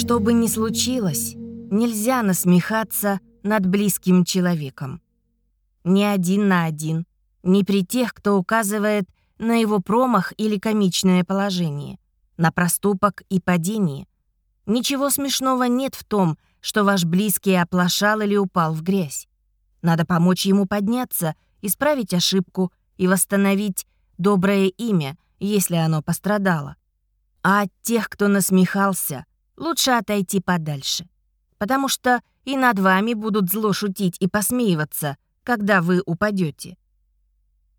Что бы ни случилось, нельзя насмехаться над близким человеком. Ни один на один, ни при тех, кто указывает на его промах или комичное положение, на проступок и падение. Ничего смешного нет в том, что ваш близкий оплошал или упал в грязь. Надо помочь ему подняться, исправить ошибку и восстановить доброе имя, если оно пострадало. А от тех, кто насмехался, лучше отойти подальше. Потому что и над вами будут зло шутить и посмеиваться, когда вы упадете.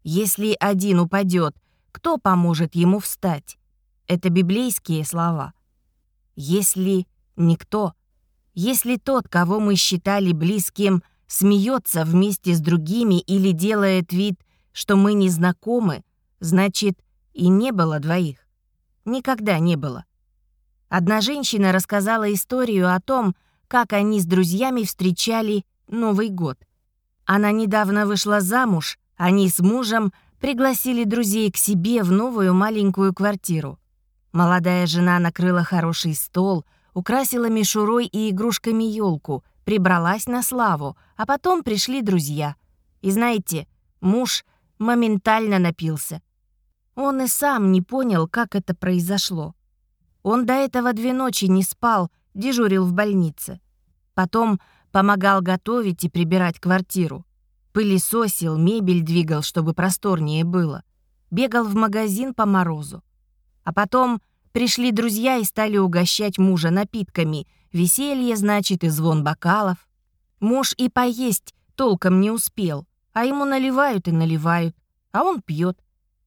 Если один упадет, кто поможет ему встать? Это библейские слова. Если никто, если тот, кого мы считали близким, смеется вместе с другими или делает вид, что мы не знакомы, значит, и не было двоих. Никогда не было. Одна женщина рассказала историю о том, как они с друзьями встречали Новый год. Она недавно вышла замуж, они с мужем пригласили друзей к себе в новую маленькую квартиру. Молодая жена накрыла хороший стол, украсила мишурой и игрушками елку, прибралась на славу, а потом пришли друзья. И знаете, муж моментально напился. Он и сам не понял, как это произошло. Он до этого две ночи не спал, дежурил в больнице. Потом помогал готовить и прибирать квартиру. Пылесосил, мебель двигал, чтобы просторнее было. Бегал в магазин по морозу. А потом пришли друзья и стали угощать мужа напитками. Веселье, значит, и звон бокалов. Муж и поесть толком не успел, а ему наливают и наливают, а он пьет.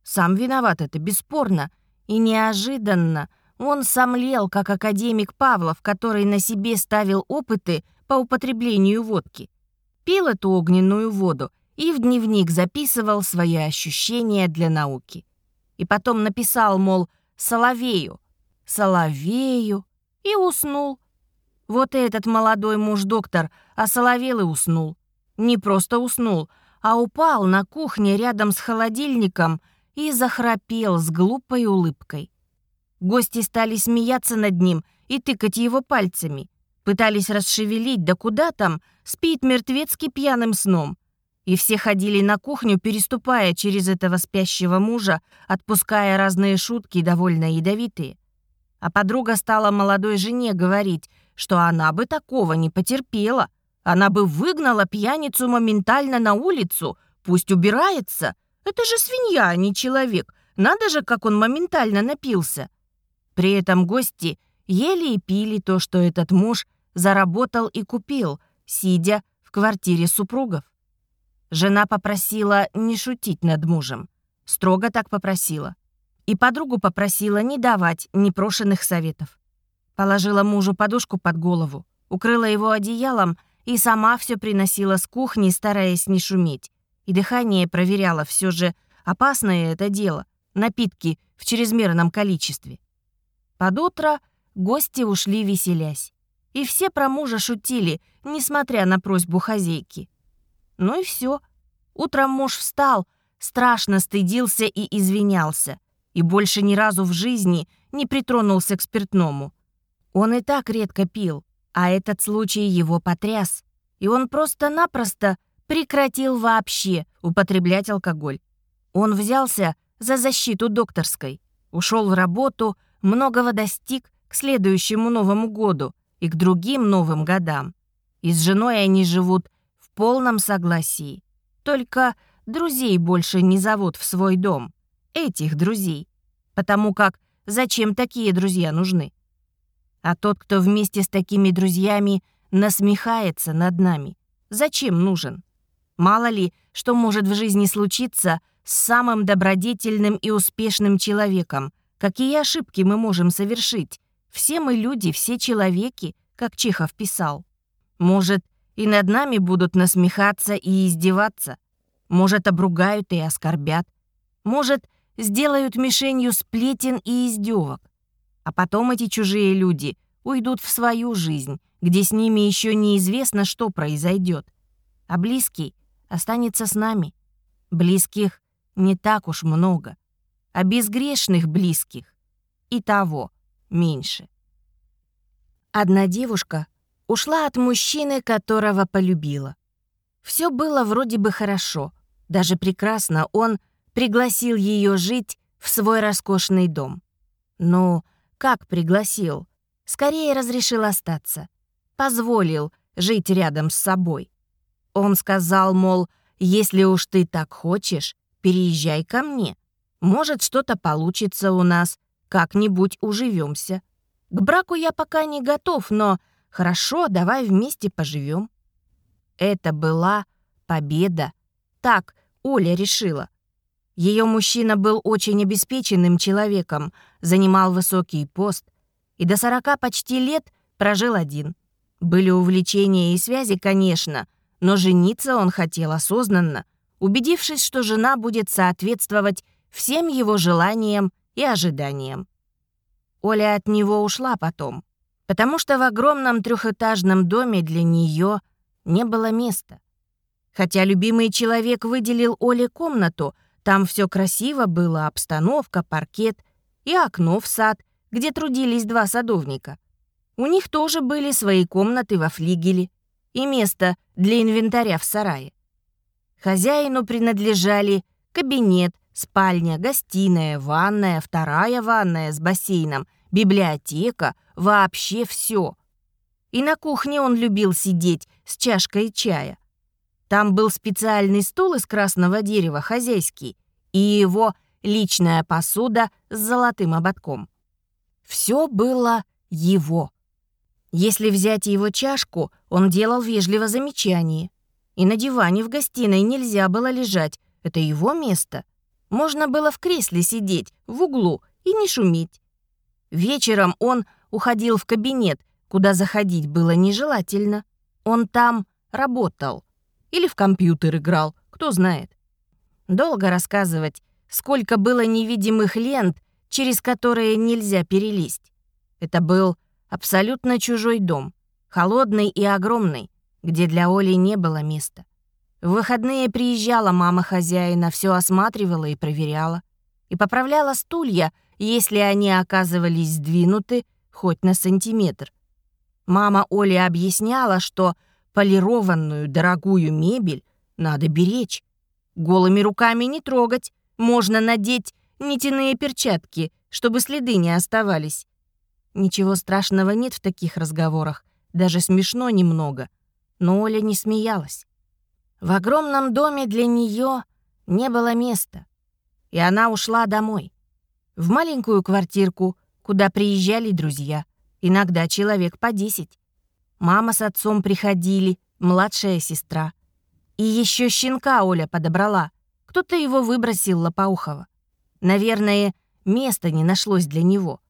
Сам виноват это, бесспорно. И неожиданно он сомлел, как академик Павлов, который на себе ставил опыты по употреблению водки. Пил эту огненную воду и в дневник записывал свои ощущения для науки. И потом написал, мол, «Соловею, Соловею» и уснул. Вот этот молодой муж-доктор осоловел и уснул. Не просто уснул, а упал на кухне рядом с холодильником и захрапел с глупой улыбкой. Гости стали смеяться над ним и тыкать его пальцами. Пытались расшевелить, да куда там, спит мертвецки пьяным сном. И все ходили на кухню, переступая через этого спящего мужа, отпуская разные шутки, довольно ядовитые. А подруга стала молодой жене говорить, что она бы такого не потерпела. Она бы выгнала пьяницу моментально на улицу, пусть убирается. Это же свинья, а не человек. Надо же, как он моментально напился. При этом гости ели и пили то, что этот муж заработал и купил, сидя в квартире супругов. Жена попросила не шутить над мужем. Строго так попросила. И подругу попросила не давать непрошенных советов. Положила мужу подушку под голову, укрыла его одеялом и сама все приносила с кухни, стараясь не шуметь. И дыхание проверяла все же, опасное это дело, напитки в чрезмерном количестве. Под утро гости ушли веселясь. И все про мужа шутили, несмотря на просьбу хозяйки. Ну и все. Утром муж встал, страшно стыдился и извинялся. И больше ни разу в жизни не притронулся к спиртному. Он и так редко пил, а этот случай его потряс. И он просто-напросто прекратил вообще употреблять алкоголь. Он взялся за защиту докторской, ушел в работу, многого достиг к следующему Новому году и к другим Новым годам. И с женой они живут в полном согласии. Только друзей больше не зовут в свой дом. Этих друзей. Потому как зачем такие друзья нужны? А тот, кто вместе с такими друзьями насмехается над нами, зачем нужен? Мало ли, что может в жизни случиться с самым добродетельным и успешным человеком — Какие ошибки мы можем совершить? Все мы люди, все человеки, как Чехов писал. Может, и над нами будут насмехаться и издеваться. Может, обругают и оскорбят. Может, сделают мишенью сплетен и издевок. А потом эти чужие люди уйдут в свою жизнь, где с ними еще неизвестно, что произойдет. А близкий останется с нами. Близких не так уж много а безгрешных близких и того меньше. Одна девушка ушла от мужчины, которого полюбила. Все было вроде бы хорошо, даже прекрасно. Он пригласил ее жить в свой роскошный дом. Ну, как пригласил? Скорее разрешил остаться. Позволил жить рядом с собой. Он сказал, мол, если уж ты так хочешь, переезжай ко мне. Может, что-то получится у нас, как-нибудь уживемся. К браку я пока не готов, но хорошо, давай вместе поживем. Это была победа. Так Оля решила. Ее мужчина был очень обеспеченным человеком, занимал высокий пост и до сорока почти лет прожил один. Были увлечения и связи, конечно, но жениться он хотел осознанно, убедившись, что жена будет соответствовать всем его желаниям и ожиданиям. Оля от него ушла потом, потому что в огромном трехэтажном доме для нее не было места. Хотя любимый человек выделил Оле комнату, там все красиво было, обстановка, паркет и окно в сад, где трудились два садовника. У них тоже были свои комнаты во флигеле и место для инвентаря в сарае. Хозяину принадлежали кабинет, спальня, гостиная, ванная, вторая ванная с бассейном, библиотека, вообще все. И на кухне он любил сидеть с чашкой чая. Там был специальный стул из красного дерева, хозяйский, и его личная посуда с золотым ободком. Все было его. Если взять его чашку, он делал вежливо замечание. И на диване в гостиной нельзя было лежать, это его место. Можно было в кресле сидеть, в углу, и не шуметь. Вечером он уходил в кабинет, куда заходить было нежелательно. Он там работал. Или в компьютер играл, кто знает. Долго рассказывать, сколько было невидимых лент, через которые нельзя перелезть. Это был абсолютно чужой дом, холодный и огромный, где для Оли не было места. В выходные приезжала мама хозяина, все осматривала и проверяла. И поправляла стулья, если они оказывались сдвинуты хоть на сантиметр. Мама Оли объясняла, что Полированную дорогую мебель надо беречь. Голыми руками не трогать. Можно надеть нитяные перчатки, чтобы следы не оставались. Ничего страшного нет в таких разговорах. Даже смешно немного. Но Оля не смеялась. В огромном доме для нее не было места. И она ушла домой. В маленькую квартирку, куда приезжали друзья. Иногда человек по десять. Мама с отцом приходили, младшая сестра. И еще щенка Оля подобрала. Кто-то его выбросил Лопоухова. Наверное, места не нашлось для него.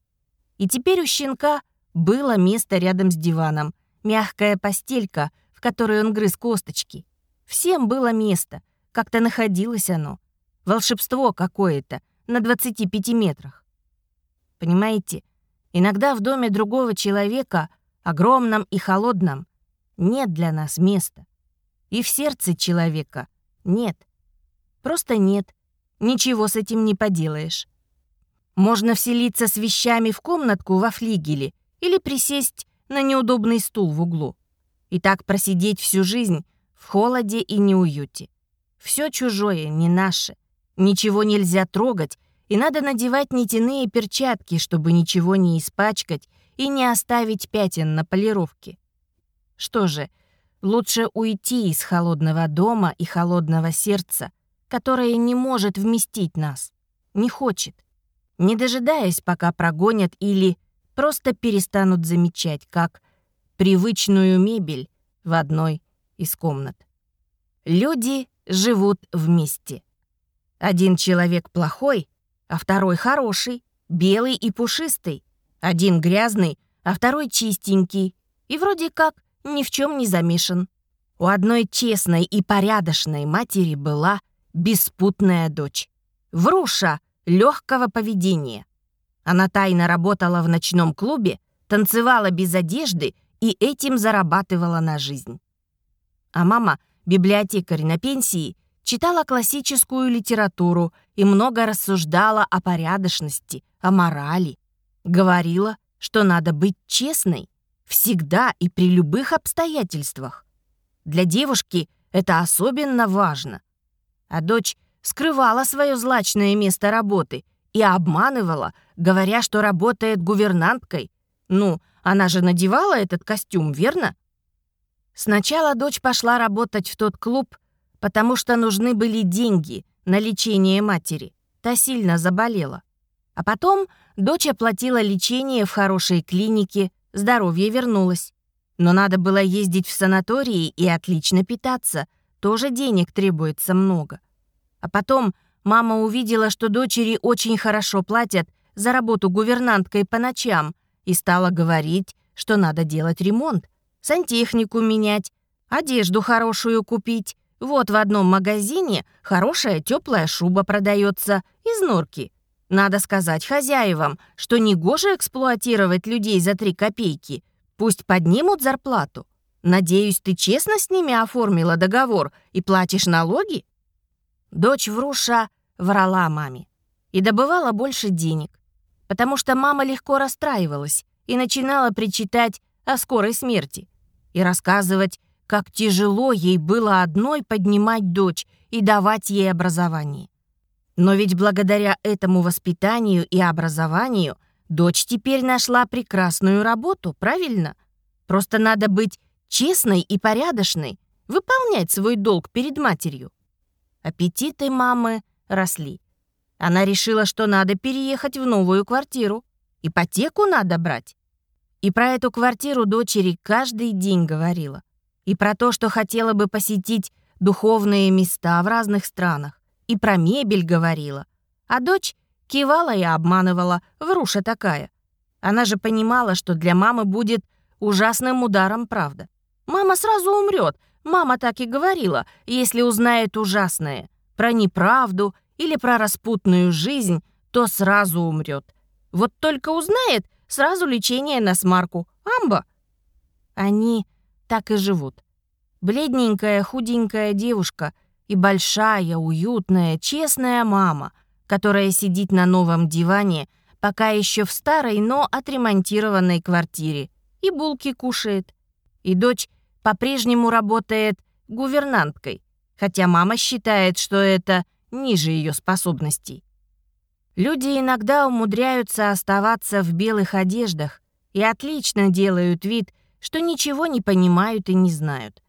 И теперь у щенка было место рядом с диваном, мягкая постелька, в которой он грыз косточки. Всем было место, как-то находилось оно. Волшебство какое-то на 25 метрах. Понимаете, иногда в доме другого человека — огромном и холодном, нет для нас места. И в сердце человека нет. Просто нет. Ничего с этим не поделаешь. Можно вселиться с вещами в комнатку во флигеле или присесть на неудобный стул в углу. И так просидеть всю жизнь в холоде и неуюте. Все чужое, не наше. Ничего нельзя трогать, и надо надевать нитяные перчатки, чтобы ничего не испачкать и не оставить пятен на полировке. Что же, лучше уйти из холодного дома и холодного сердца, которое не может вместить нас, не хочет, не дожидаясь, пока прогонят или просто перестанут замечать, как привычную мебель в одной из комнат. Люди живут вместе. Один человек плохой, а второй хороший, белый и пушистый. Один грязный, а второй чистенький. И вроде как ни в чем не замешан. У одной честной и порядочной матери была беспутная дочь. Вруша легкого поведения. Она тайно работала в ночном клубе, танцевала без одежды и этим зарабатывала на жизнь. А мама, библиотекарь на пенсии, читала классическую литературу и много рассуждала о порядочности, о морали. Говорила, что надо быть честной. Всегда и при любых обстоятельствах. Для девушки это особенно важно. А дочь скрывала свое злачное место работы и обманывала, говоря, что работает гувернанткой. Ну, она же надевала этот костюм, верно? Сначала дочь пошла работать в тот клуб, потому что нужны были деньги на лечение матери. Та сильно заболела. А потом дочь оплатила лечение в хорошей клинике, здоровье вернулось. Но надо было ездить в санатории и отлично питаться. Тоже денег требуется много. А потом мама увидела, что дочери очень хорошо платят за работу гувернанткой по ночам и стала говорить, что надо делать ремонт, сантехнику менять, одежду хорошую купить. Вот в одном магазине хорошая теплая шуба продается из норки. Надо сказать хозяевам, что не гоже эксплуатировать людей за три копейки. Пусть поднимут зарплату. Надеюсь, ты честно с ними оформила договор и платишь налоги? Дочь Вруша врала маме и добывала больше денег, потому что мама легко расстраивалась и начинала причитать о скорой смерти и рассказывать, как тяжело ей было одной поднимать дочь и давать ей образование. Но ведь благодаря этому воспитанию и образованию дочь теперь нашла прекрасную работу, правильно? Просто надо быть честной и порядочной, выполнять свой долг перед матерью. Аппетиты мамы росли. Она решила, что надо переехать в новую квартиру. Ипотеку надо брать. И про эту квартиру дочери каждый день говорила. И про то, что хотела бы посетить духовные места в разных странах и про мебель говорила. А дочь кивала и обманывала, вруша такая. Она же понимала, что для мамы будет ужасным ударом правда. Мама сразу умрет, мама так и говорила, если узнает ужасное. Про неправду или про распутную жизнь, то сразу умрет. Вот только узнает, сразу лечение на смарку. Амба. Они так и живут. Бледненькая, худенькая девушка — и большая, уютная, честная мама, которая сидит на новом диване, пока еще в старой, но отремонтированной квартире, и булки кушает. И дочь по-прежнему работает гувернанткой, хотя мама считает, что это ниже ее способностей. Люди иногда умудряются оставаться в белых одеждах и отлично делают вид, что ничего не понимают и не знают.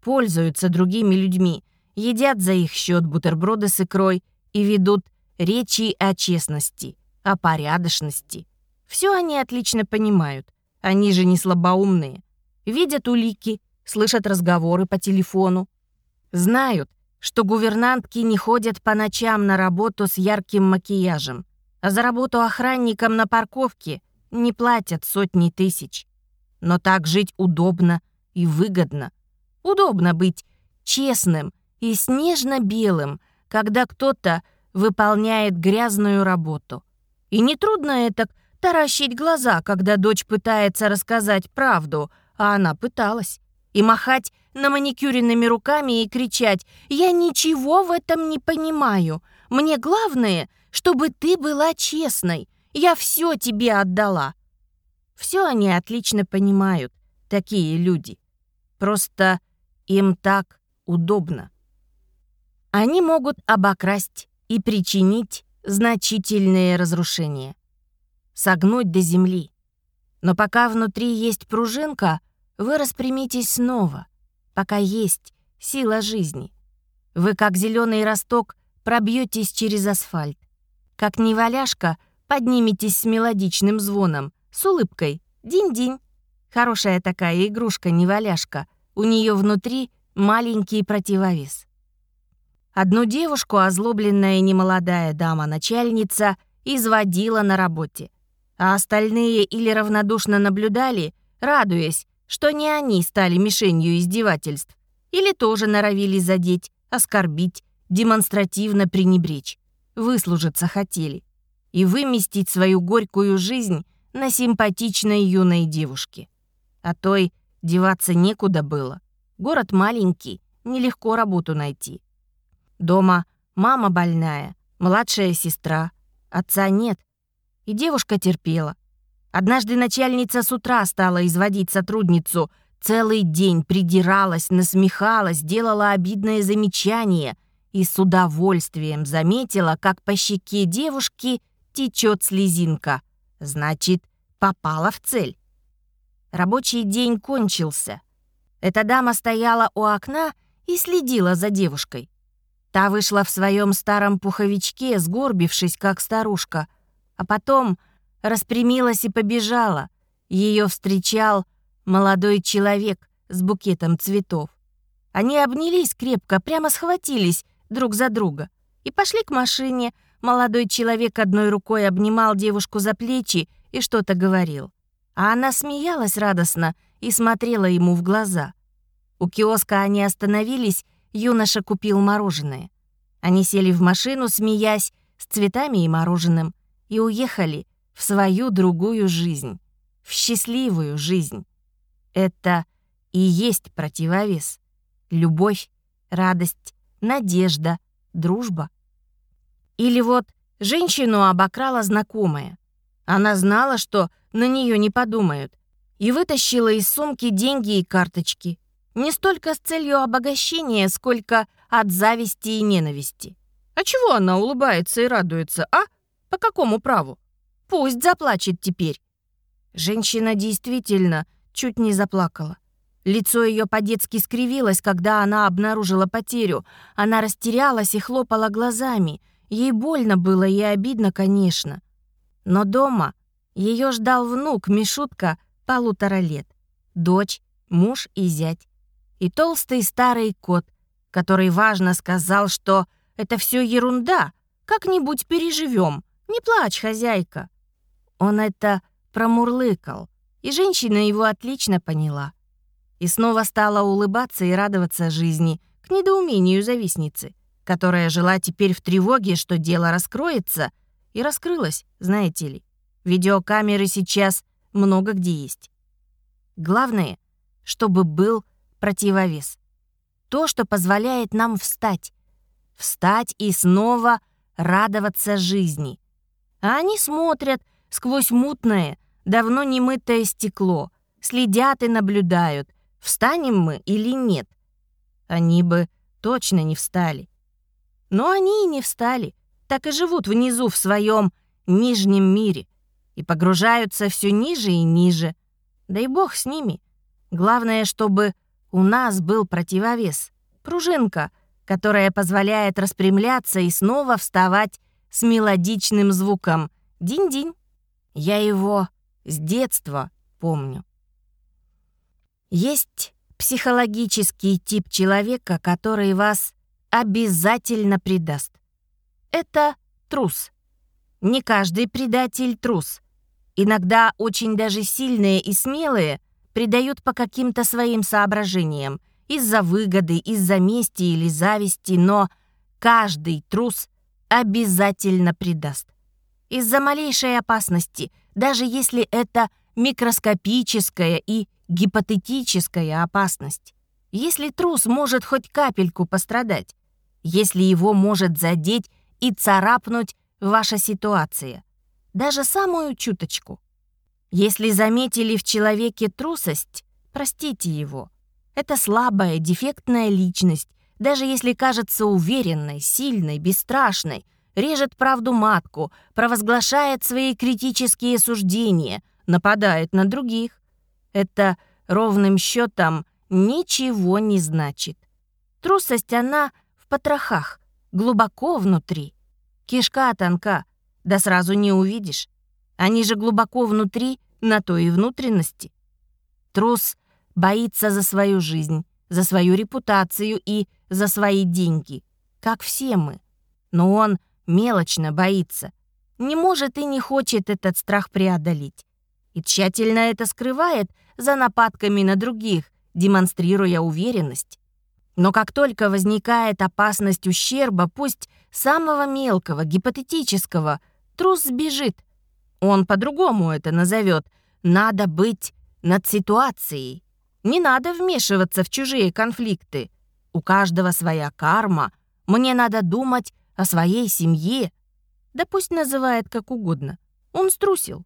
Пользуются другими людьми — едят за их счет бутерброды с икрой и ведут речи о честности, о порядочности. Все они отлично понимают. Они же не слабоумные. Видят улики, слышат разговоры по телефону. Знают, что гувернантки не ходят по ночам на работу с ярким макияжем, а за работу охранником на парковке не платят сотни тысяч. Но так жить удобно и выгодно. Удобно быть честным и снежно-белым, когда кто-то выполняет грязную работу. И нетрудно это таращить глаза, когда дочь пытается рассказать правду, а она пыталась. И махать на маникюренными руками и кричать «Я ничего в этом не понимаю. Мне главное, чтобы ты была честной. Я все тебе отдала». Все они отлично понимают, такие люди. Просто им так удобно они могут обокрасть и причинить значительные разрушения. Согнуть до земли. Но пока внутри есть пружинка, вы распрямитесь снова, пока есть сила жизни. Вы, как зеленый росток, пробьетесь через асфальт. Как неваляшка, подниметесь с мелодичным звоном, с улыбкой. Динь-динь. Хорошая такая игрушка-неваляшка. У нее внутри маленький противовес. Одну девушку озлобленная немолодая дама-начальница изводила на работе, а остальные или равнодушно наблюдали, радуясь, что не они стали мишенью издевательств, или тоже норовили задеть, оскорбить, демонстративно пренебречь, выслужиться хотели и выместить свою горькую жизнь на симпатичной юной девушке. А той деваться некуда было. Город маленький, нелегко работу найти. Дома мама больная, младшая сестра, отца нет. И девушка терпела. Однажды начальница с утра стала изводить сотрудницу. Целый день придиралась, насмехалась, делала обидное замечание и с удовольствием заметила, как по щеке девушки течет слезинка. Значит, попала в цель. Рабочий день кончился. Эта дама стояла у окна и следила за девушкой. Та вышла в своем старом пуховичке, сгорбившись, как старушка, а потом распрямилась и побежала. Ее встречал молодой человек с букетом цветов. Они обнялись крепко, прямо схватились друг за друга и пошли к машине. Молодой человек одной рукой обнимал девушку за плечи и что-то говорил. А она смеялась радостно и смотрела ему в глаза. У киоска они остановились, юноша купил мороженое. Они сели в машину, смеясь, с цветами и мороженым, и уехали в свою другую жизнь, в счастливую жизнь. Это и есть противовес. Любовь, радость, надежда, дружба. Или вот женщину обокрала знакомая. Она знала, что на нее не подумают, и вытащила из сумки деньги и карточки. Не столько с целью обогащения, сколько от зависти и ненависти. А чего она улыбается и радуется, а? По какому праву? Пусть заплачет теперь. Женщина действительно чуть не заплакала. Лицо ее по-детски скривилось, когда она обнаружила потерю. Она растерялась и хлопала глазами. Ей больно было и обидно, конечно. Но дома ее ждал внук Мишутка полутора лет, дочь, муж и зять. И толстый старый кот, который важно сказал, что это все ерунда, как-нибудь переживем, не плачь, хозяйка. Он это промурлыкал, и женщина его отлично поняла. И снова стала улыбаться и радоваться жизни, к недоумению завистницы, которая жила теперь в тревоге, что дело раскроется, и раскрылось, знаете ли. Видеокамеры сейчас много где есть. Главное, чтобы был противовес. То, что позволяет нам встать. Встать и снова радоваться жизни. А они смотрят сквозь мутное, давно немытое стекло, следят и наблюдают, встанем мы или нет. Они бы точно не встали. Но они и не встали, так и живут внизу в своем нижнем мире и погружаются все ниже и ниже. Дай бог с ними. Главное, чтобы у нас был противовес, пружинка, которая позволяет распрямляться и снова вставать с мелодичным звуком «динь-динь». Я его с детства помню. Есть психологический тип человека, который вас обязательно предаст. Это трус. Не каждый предатель трус. Иногда очень даже сильные и смелые предают по каким-то своим соображениям, из-за выгоды, из-за мести или зависти, но каждый трус обязательно предаст. Из-за малейшей опасности, даже если это микроскопическая и гипотетическая опасность. Если трус может хоть капельку пострадать, если его может задеть и царапнуть ваша ситуация, даже самую чуточку. Если заметили в человеке трусость, простите его. Это слабая, дефектная личность, даже если кажется уверенной, сильной, бесстрашной, режет правду матку, провозглашает свои критические суждения, нападает на других. Это ровным счетом ничего не значит. Трусость она в потрохах, глубоко внутри. Кишка тонка, да сразу не увидишь. Они же глубоко внутри, на то и внутренности. Трус боится за свою жизнь, за свою репутацию и за свои деньги, как все мы. Но он мелочно боится, не может и не хочет этот страх преодолеть. И тщательно это скрывает за нападками на других, демонстрируя уверенность. Но как только возникает опасность ущерба, пусть самого мелкого, гипотетического, трус сбежит. Он по-другому это назовет. Надо быть над ситуацией. Не надо вмешиваться в чужие конфликты. У каждого своя карма. Мне надо думать о своей семье. Да пусть называет как угодно. Он струсил.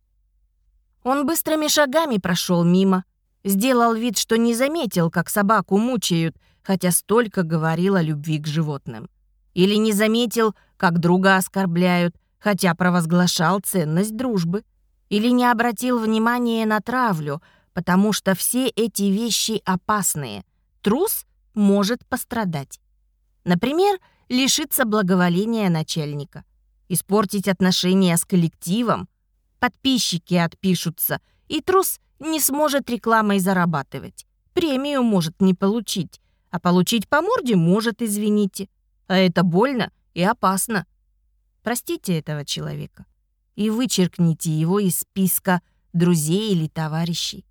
Он быстрыми шагами прошел мимо, сделал вид, что не заметил, как собаку мучают, хотя столько говорил о любви к животным. Или не заметил, как друга оскорбляют, хотя провозглашал ценность дружбы. Или не обратил внимания на травлю, потому что все эти вещи опасные. Трус может пострадать. Например, лишиться благоволения начальника, испортить отношения с коллективом, подписчики отпишутся, и трус не сможет рекламой зарабатывать. Премию может не получить, а получить по морде может, извините. А это больно и опасно. Простите этого человека и вычеркните его из списка друзей или товарищей.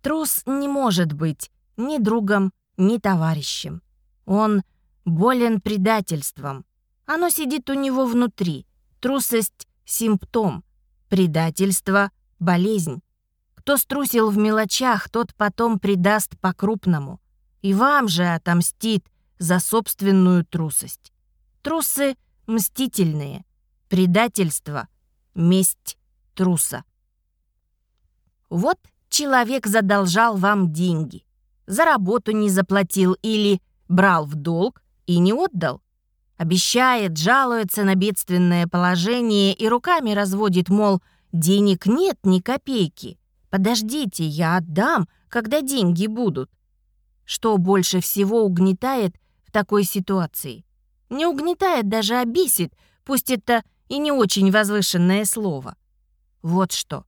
Трус не может быть ни другом, ни товарищем. Он болен предательством. Оно сидит у него внутри. Трусость — симптом. Предательство — болезнь. Кто струсил в мелочах, тот потом предаст по-крупному. И вам же отомстит за собственную трусость. Трусы мстительные. Предательство — месть труса. Вот человек задолжал вам деньги. За работу не заплатил или брал в долг и не отдал. Обещает, жалуется на бедственное положение и руками разводит, мол, денег нет ни копейки. Подождите, я отдам, когда деньги будут. Что больше всего угнетает в такой ситуации? Не угнетает, даже обесит, пусть это и не очень возвышенное слово. Вот что.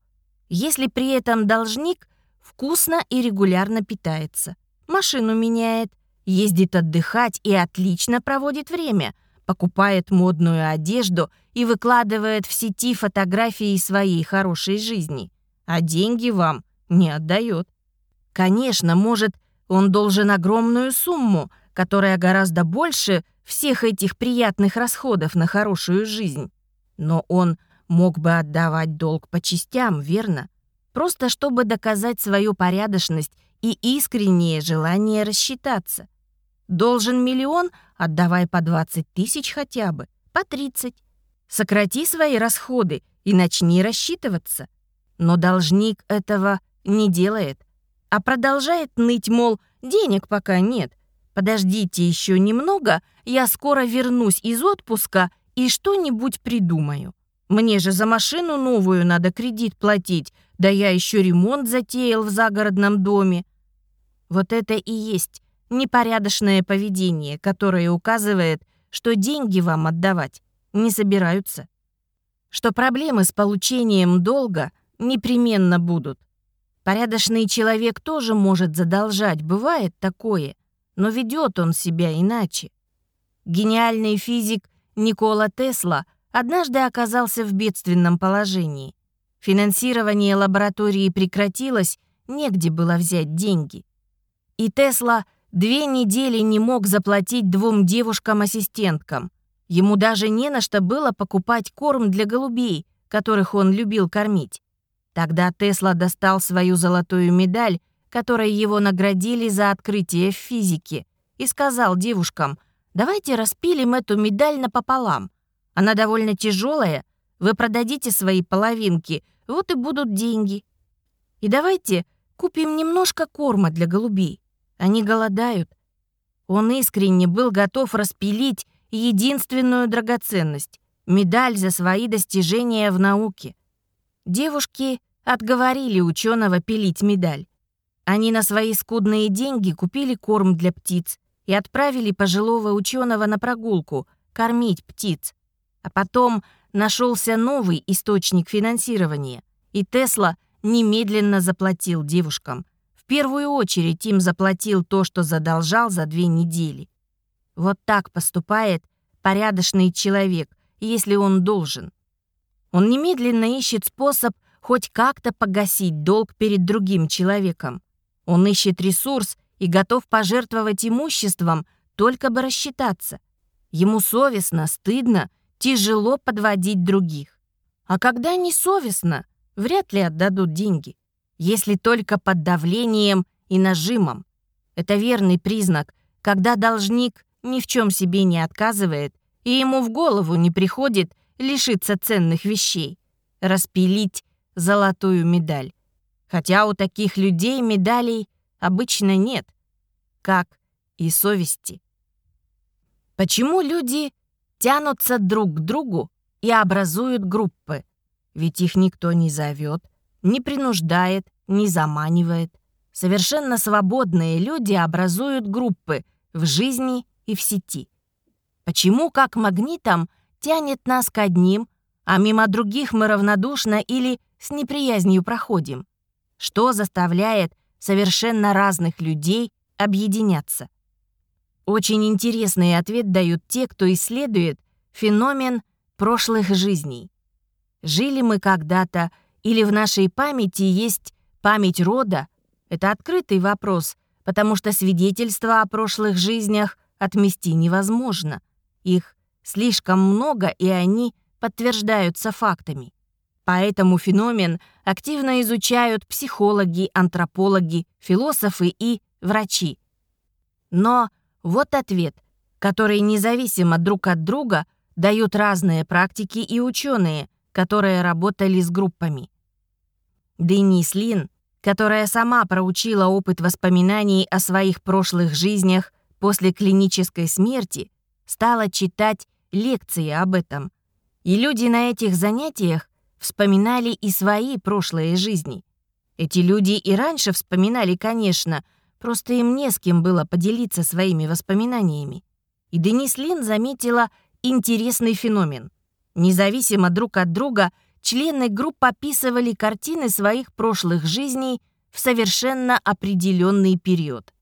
Если при этом должник вкусно и регулярно питается, машину меняет, ездит отдыхать и отлично проводит время, покупает модную одежду и выкладывает в сети фотографии своей хорошей жизни, а деньги вам не отдает. Конечно, может, он должен огромную сумму, которая гораздо больше всех этих приятных расходов на хорошую жизнь. Но он мог бы отдавать долг по частям, верно? Просто чтобы доказать свою порядочность и искреннее желание рассчитаться. Должен миллион, отдавай по 20 тысяч хотя бы, по 30. Сократи свои расходы и начни рассчитываться. Но должник этого не делает, а продолжает ныть, мол, денег пока нет. Подождите еще немного, я скоро вернусь из отпуска и что-нибудь придумаю. Мне же за машину новую надо кредит платить, да я еще ремонт затеял в загородном доме. Вот это и есть непорядочное поведение, которое указывает, что деньги вам отдавать не собираются. Что проблемы с получением долга непременно будут. Порядочный человек тоже может задолжать, бывает такое, но ведет он себя иначе. Гениальный физик Никола Тесла однажды оказался в бедственном положении. Финансирование лаборатории прекратилось, негде было взять деньги. И Тесла две недели не мог заплатить двум девушкам-ассистенткам. Ему даже не на что было покупать корм для голубей, которых он любил кормить. Тогда Тесла достал свою золотую медаль, которой его наградили за открытие в физике, и сказал девушкам, «Давайте распилим эту медаль напополам. Она довольно тяжелая, вы продадите свои половинки, вот и будут деньги. И давайте купим немножко корма для голубей. Они голодают». Он искренне был готов распилить единственную драгоценность — медаль за свои достижения в науке. Девушки отговорили ученого пилить медаль. Они на свои скудные деньги купили корм для птиц и отправили пожилого ученого на прогулку кормить птиц. А потом нашелся новый источник финансирования, и Тесла немедленно заплатил девушкам. Первую очередь им заплатил то, что задолжал за две недели. Вот так поступает порядочный человек, если он должен. Он немедленно ищет способ хоть как-то погасить долг перед другим человеком. Он ищет ресурс и готов пожертвовать имуществом, только бы рассчитаться. Ему совестно, стыдно, тяжело подводить других. А когда не совестно, вряд ли отдадут деньги, если только под давлением и нажимом. Это верный признак, когда должник ни в чем себе не отказывает, и ему в голову не приходит лишиться ценных вещей, распилить золотую медаль. Хотя у таких людей медалей обычно нет, как и совести. Почему люди тянутся друг к другу и образуют группы? Ведь их никто не зовет, не принуждает, не заманивает. Совершенно свободные люди образуют группы в жизни и в сети. Почему, как магнитом, тянет нас к одним, а мимо других мы равнодушно или с неприязнью проходим? Что заставляет совершенно разных людей объединяться? Очень интересный ответ дают те, кто исследует феномен прошлых жизней. Жили мы когда-то, или в нашей памяти есть память рода? Это открытый вопрос, потому что свидетельства о прошлых жизнях отмести невозможно. Их слишком много, и они подтверждаются фактами. Поэтому феномен активно изучают психологи, антропологи, философы и врачи. Но вот ответ, который независимо друг от друга дают разные практики и ученые, которые работали с группами. Денис Лин, которая сама проучила опыт воспоминаний о своих прошлых жизнях после клинической смерти, стала читать лекции об этом. И люди на этих занятиях вспоминали и свои прошлые жизни. Эти люди и раньше вспоминали, конечно, Просто им не с кем было поделиться своими воспоминаниями. И Денис Лин заметила интересный феномен. Независимо друг от друга, члены групп описывали картины своих прошлых жизней в совершенно определенный период.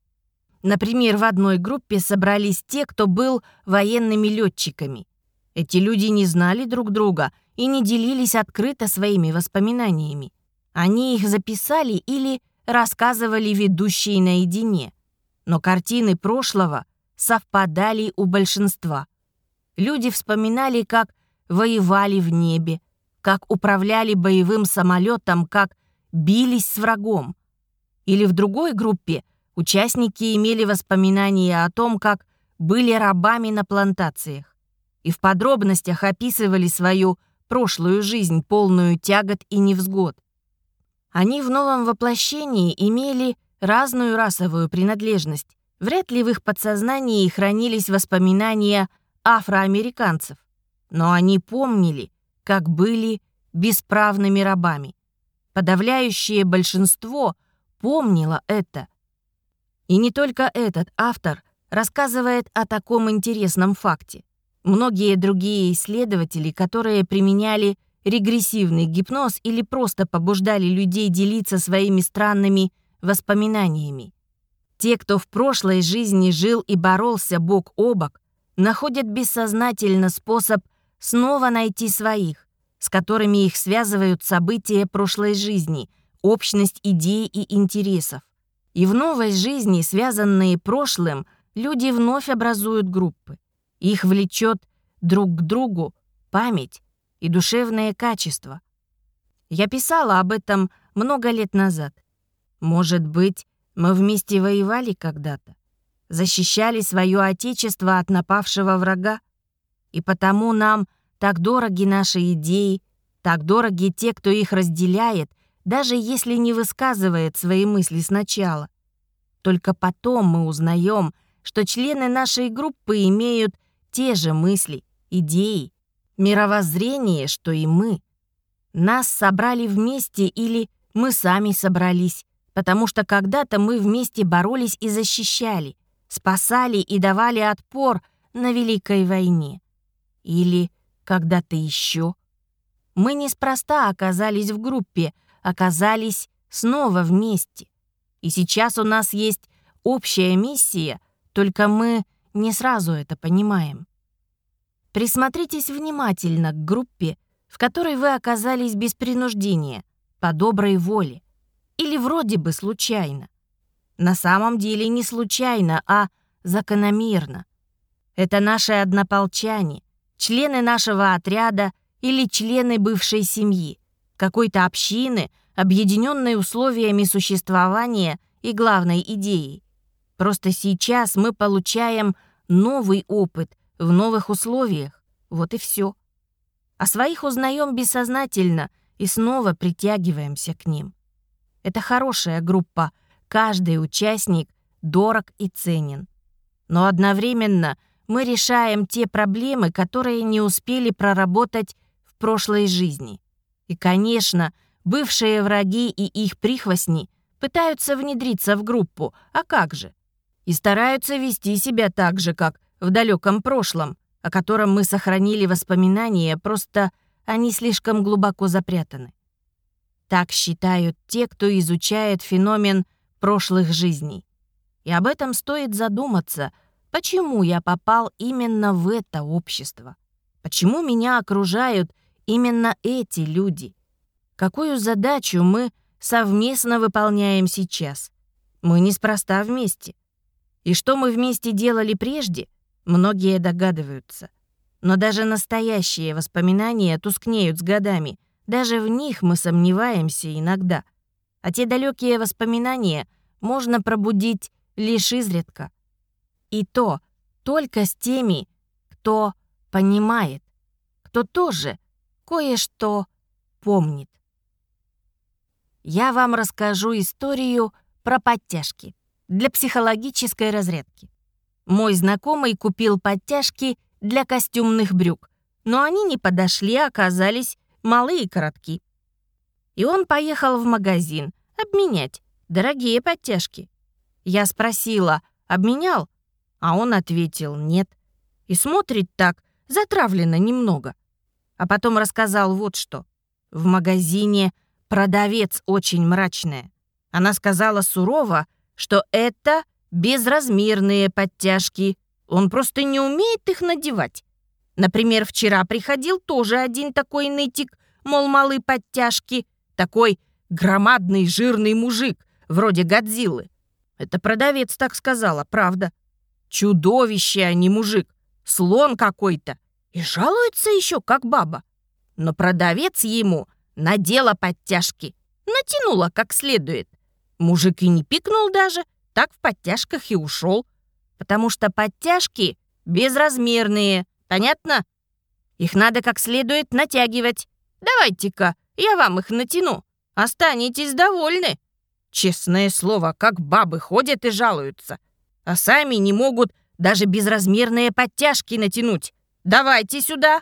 Например, в одной группе собрались те, кто был военными летчиками. Эти люди не знали друг друга и не делились открыто своими воспоминаниями. Они их записали или рассказывали ведущие наедине, но картины прошлого совпадали у большинства. Люди вспоминали, как воевали в небе, как управляли боевым самолетом, как бились с врагом. Или в другой группе участники имели воспоминания о том, как были рабами на плантациях и в подробностях описывали свою прошлую жизнь, полную тягот и невзгод. Они в новом воплощении имели разную расовую принадлежность. Вряд ли в их подсознании хранились воспоминания афроамериканцев. Но они помнили, как были бесправными рабами. Подавляющее большинство помнило это. И не только этот автор рассказывает о таком интересном факте. Многие другие исследователи, которые применяли регрессивный гипноз или просто побуждали людей делиться своими странными воспоминаниями. Те, кто в прошлой жизни жил и боролся бок о бок, находят бессознательно способ снова найти своих, с которыми их связывают события прошлой жизни, общность идей и интересов. И в новой жизни, связанные прошлым, люди вновь образуют группы. Их влечет друг к другу память, и душевные качества. Я писала об этом много лет назад. Может быть, мы вместе воевали когда-то, защищали свое отечество от напавшего врага, и потому нам так дороги наши идеи, так дороги те, кто их разделяет, даже если не высказывает свои мысли сначала. Только потом мы узнаем, что члены нашей группы имеют те же мысли, идеи, мировоззрение, что и мы. Нас собрали вместе или мы сами собрались, потому что когда-то мы вместе боролись и защищали, спасали и давали отпор на Великой войне. Или когда-то еще. Мы неспроста оказались в группе, оказались снова вместе. И сейчас у нас есть общая миссия, только мы не сразу это понимаем. Присмотритесь внимательно к группе, в которой вы оказались без принуждения, по доброй воле, или вроде бы случайно. На самом деле не случайно, а закономерно. Это наши однополчане, члены нашего отряда или члены бывшей семьи, какой-то общины, объединенной условиями существования и главной идеей. Просто сейчас мы получаем новый опыт в новых условиях. Вот и все. О своих узнаем бессознательно, и снова притягиваемся к ним. Это хорошая группа, каждый участник дорог и ценен. Но одновременно мы решаем те проблемы, которые не успели проработать в прошлой жизни. И, конечно, бывшие враги и их прихвостни пытаются внедриться в группу, а как же? И стараются вести себя так же, как в далеком прошлом, о котором мы сохранили воспоминания, просто они слишком глубоко запрятаны. Так считают те, кто изучает феномен прошлых жизней. И об этом стоит задуматься, почему я попал именно в это общество. Почему меня окружают именно эти люди? Какую задачу мы совместно выполняем сейчас? Мы неспроста вместе. И что мы вместе делали прежде, многие догадываются. Но даже настоящие воспоминания тускнеют с годами. Даже в них мы сомневаемся иногда. А те далекие воспоминания можно пробудить лишь изредка. И то только с теми, кто понимает, кто тоже кое-что помнит. Я вам расскажу историю про подтяжки для психологической разрядки. Мой знакомый купил подтяжки для костюмных брюк, но они не подошли, а оказались малые и коротки. И он поехал в магазин обменять дорогие подтяжки. Я спросила, обменял? А он ответил, нет. И смотрит так, затравлено немного. А потом рассказал вот что. В магазине продавец очень мрачная. Она сказала сурово, что это безразмерные подтяжки. Он просто не умеет их надевать. Например, вчера приходил тоже один такой нытик, мол, малы подтяжки. Такой громадный жирный мужик, вроде Годзиллы. Это продавец так сказала, правда. Чудовище, а не мужик. Слон какой-то. И жалуется еще, как баба. Но продавец ему надела подтяжки. Натянула как следует. Мужик и не пикнул даже, так в подтяжках и ушел. Потому что подтяжки безразмерные, понятно? Их надо как следует натягивать. Давайте-ка, я вам их натяну. Останетесь довольны. Честное слово, как бабы ходят и жалуются. А сами не могут даже безразмерные подтяжки натянуть. Давайте сюда!»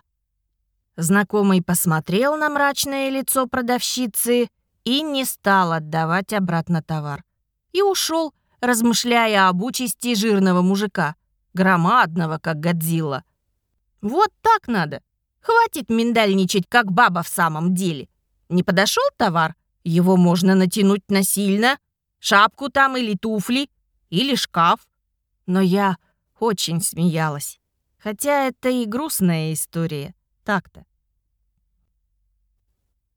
Знакомый посмотрел на мрачное лицо продавщицы и не стал отдавать обратно товар. И ушел, размышляя об участи жирного мужика, громадного, как Годзилла. «Вот так надо. Хватит миндальничать, как баба в самом деле. Не подошел товар? Его можно натянуть насильно, шапку там или туфли, или шкаф. Но я очень смеялась. Хотя это и грустная история. Так-то.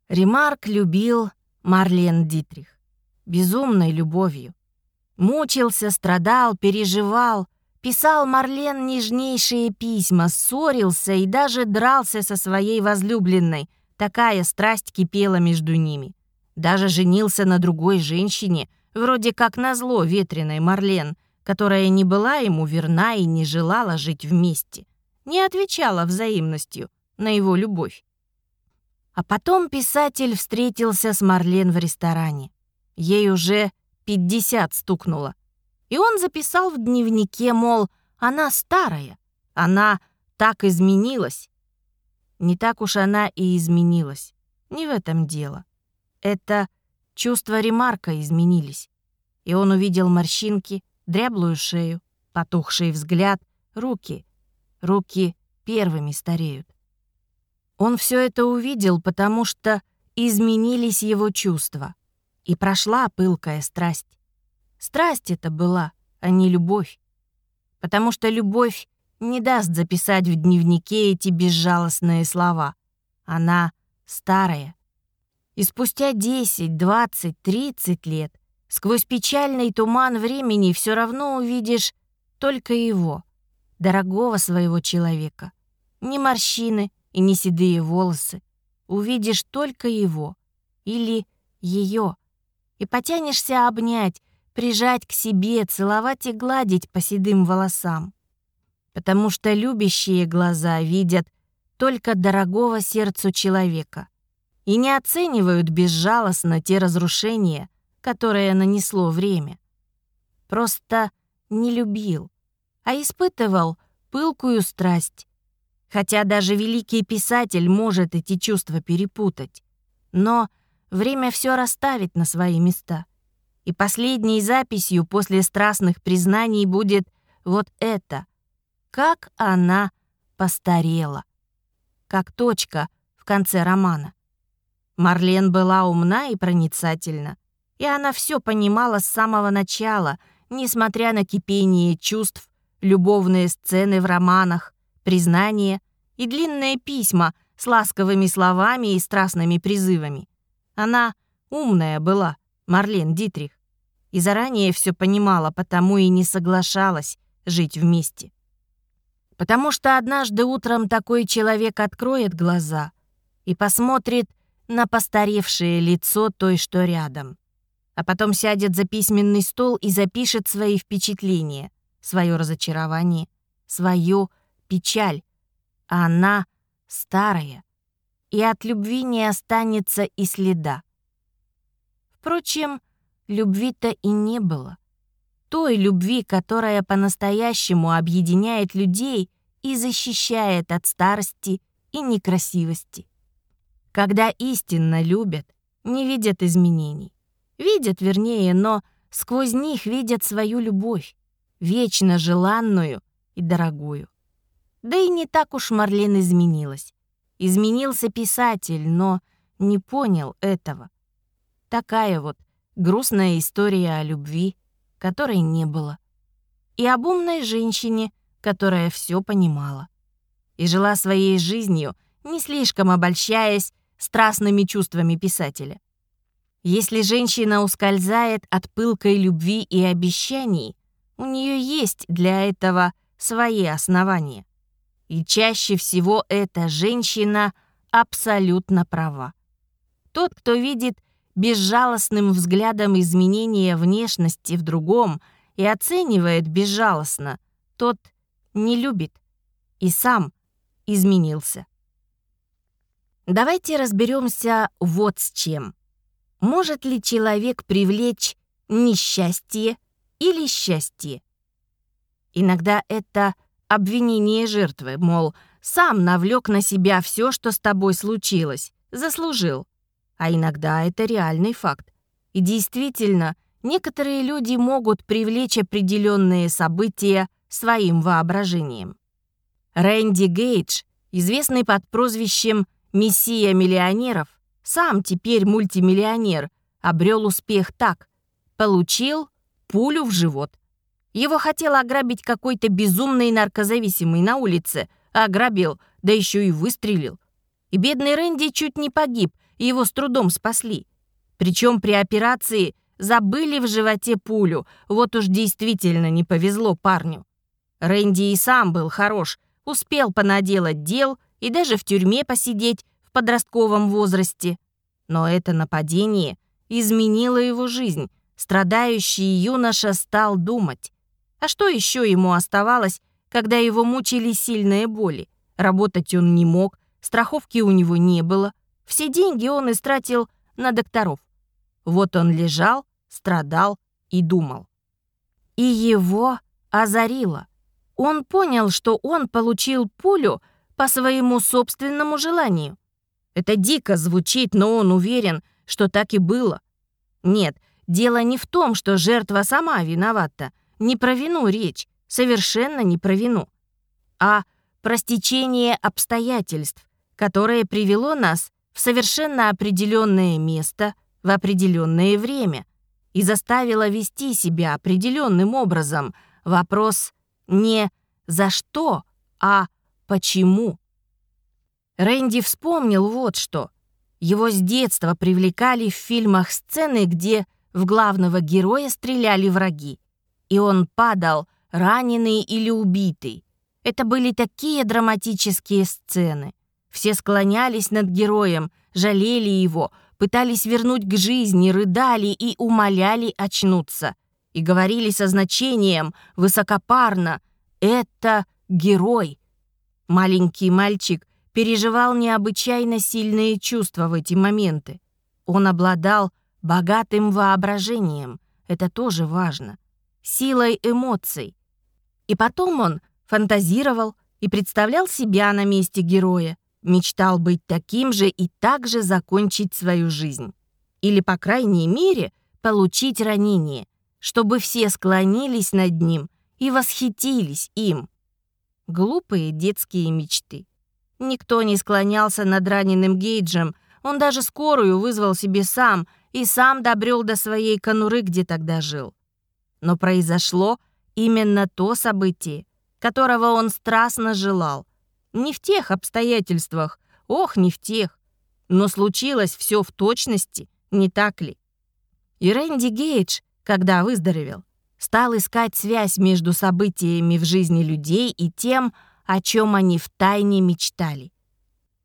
Ремарк любил Марлен Дитрих. Безумной любовью. Мучился, страдал, переживал. Писал Марлен нежнейшие письма, ссорился и даже дрался со своей возлюбленной. Такая страсть кипела между ними. Даже женился на другой женщине, вроде как на зло ветреной Марлен, которая не была ему верна и не желала жить вместе, не отвечала взаимностью на его любовь. А потом писатель встретился с Марлен в ресторане. Ей уже 50 стукнуло. И он записал в дневнике, мол, она старая, она так изменилась. Не так уж она и изменилась. Не в этом дело. Это чувства Ремарка изменились. И он увидел морщинки, дряблую шею, потухший взгляд, руки. Руки первыми стареют. Он все это увидел, потому что изменились его чувства. И прошла пылкая страсть. Страсть это была, а не любовь. Потому что любовь не даст записать в дневнике эти безжалостные слова. Она старая, и спустя 10, 20, 30 лет сквозь печальный туман времени все равно увидишь только его, дорогого своего человека. Ни морщины и ни седые волосы. Увидишь только его или ее. И потянешься обнять, прижать к себе, целовать и гладить по седым волосам. Потому что любящие глаза видят только дорогого сердцу человека — и не оценивают безжалостно те разрушения, которые нанесло время. Просто не любил, а испытывал пылкую страсть. Хотя даже великий писатель может эти чувства перепутать. Но время все расставит на свои места. И последней записью после страстных признаний будет вот это. Как она постарела. Как точка в конце романа. Марлен была умна и проницательна. И она все понимала с самого начала, несмотря на кипение чувств, любовные сцены в романах, признания и длинные письма с ласковыми словами и страстными призывами. Она умная была, Марлен Дитрих, и заранее все понимала, потому и не соглашалась жить вместе. Потому что однажды утром такой человек откроет глаза и посмотрит на постаревшее лицо той, что рядом, а потом сядет за письменный стол и запишет свои впечатления, свое разочарование, свою печаль. А она старая, и от любви не останется и следа. Впрочем, любви-то и не было. Той любви, которая по-настоящему объединяет людей и защищает от старости и некрасивости. Когда истинно любят, не видят изменений. Видят, вернее, но сквозь них видят свою любовь, вечно желанную и дорогую. Да и не так уж Марлен изменилась. Изменился писатель, но не понял этого. Такая вот грустная история о любви, которой не было. И об умной женщине, которая все понимала. И жила своей жизнью, не слишком обольщаясь страстными чувствами писателя. Если женщина ускользает от пылкой любви и обещаний, у нее есть для этого свои основания. И чаще всего эта женщина абсолютно права. Тот, кто видит безжалостным взглядом изменения внешности в другом и оценивает безжалостно, тот не любит и сам изменился. Давайте разберемся вот с чем. Может ли человек привлечь несчастье или счастье? Иногда это Обвинение жертвы, мол, сам навлек на себя все, что с тобой случилось, заслужил. А иногда это реальный факт. И действительно, некоторые люди могут привлечь определенные события своим воображением. Рэнди Гейдж, известный под прозвищем «Мессия миллионеров», сам теперь мультимиллионер, обрел успех так. Получил пулю в живот. Его хотел ограбить какой-то безумный наркозависимый на улице. Ограбил, да еще и выстрелил. И бедный Рэнди чуть не погиб, его с трудом спасли. Причем при операции забыли в животе пулю. Вот уж действительно не повезло парню. Рэнди и сам был хорош, успел понаделать дел и даже в тюрьме посидеть в подростковом возрасте. Но это нападение изменило его жизнь. Страдающий юноша стал думать. А что еще ему оставалось, когда его мучили сильные боли? Работать он не мог, страховки у него не было. Все деньги он истратил на докторов. Вот он лежал, страдал и думал. И его озарило. Он понял, что он получил пулю по своему собственному желанию. Это дико звучит, но он уверен, что так и было. Нет, дело не в том, что жертва сама виновата — не про вину речь, совершенно не про вину, а про стечение обстоятельств, которое привело нас в совершенно определенное место в определенное время и заставило вести себя определенным образом. Вопрос не «за что», а «почему». Рэнди вспомнил вот что. Его с детства привлекали в фильмах сцены, где в главного героя стреляли враги и он падал, раненый или убитый. Это были такие драматические сцены. Все склонялись над героем, жалели его, пытались вернуть к жизни, рыдали и умоляли очнуться. И говорили со значением, высокопарно, «Это герой». Маленький мальчик переживал необычайно сильные чувства в эти моменты. Он обладал богатым воображением, это тоже важно, силой эмоций. И потом он фантазировал и представлял себя на месте героя, мечтал быть таким же и также закончить свою жизнь. Или, по крайней мере, получить ранение, чтобы все склонились над ним и восхитились им. Глупые детские мечты. Никто не склонялся над раненым Гейджем, он даже скорую вызвал себе сам и сам добрел до своей конуры, где тогда жил. Но произошло именно то событие, которого он страстно желал. Не в тех обстоятельствах, ох, не в тех. Но случилось все в точности, не так ли? И Рэнди Гейдж, когда выздоровел, стал искать связь между событиями в жизни людей и тем, о чем они втайне мечтали.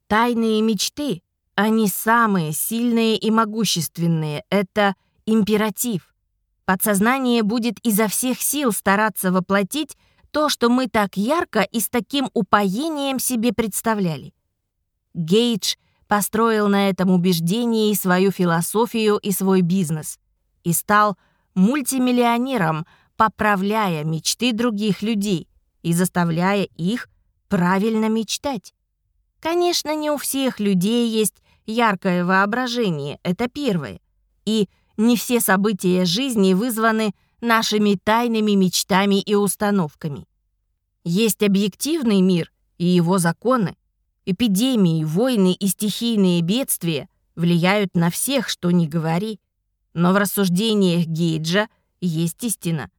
Тайные мечты, они самые сильные и могущественные, это императив. Подсознание будет изо всех сил стараться воплотить то, что мы так ярко и с таким упоением себе представляли. Гейдж построил на этом убеждении свою философию и свой бизнес и стал мультимиллионером, поправляя мечты других людей и заставляя их правильно мечтать. Конечно, не у всех людей есть яркое воображение, это первое. И не все события жизни вызваны нашими тайными мечтами и установками. Есть объективный мир и его законы. Эпидемии, войны и стихийные бедствия влияют на всех, что ни говори. Но в рассуждениях Гейджа есть истина.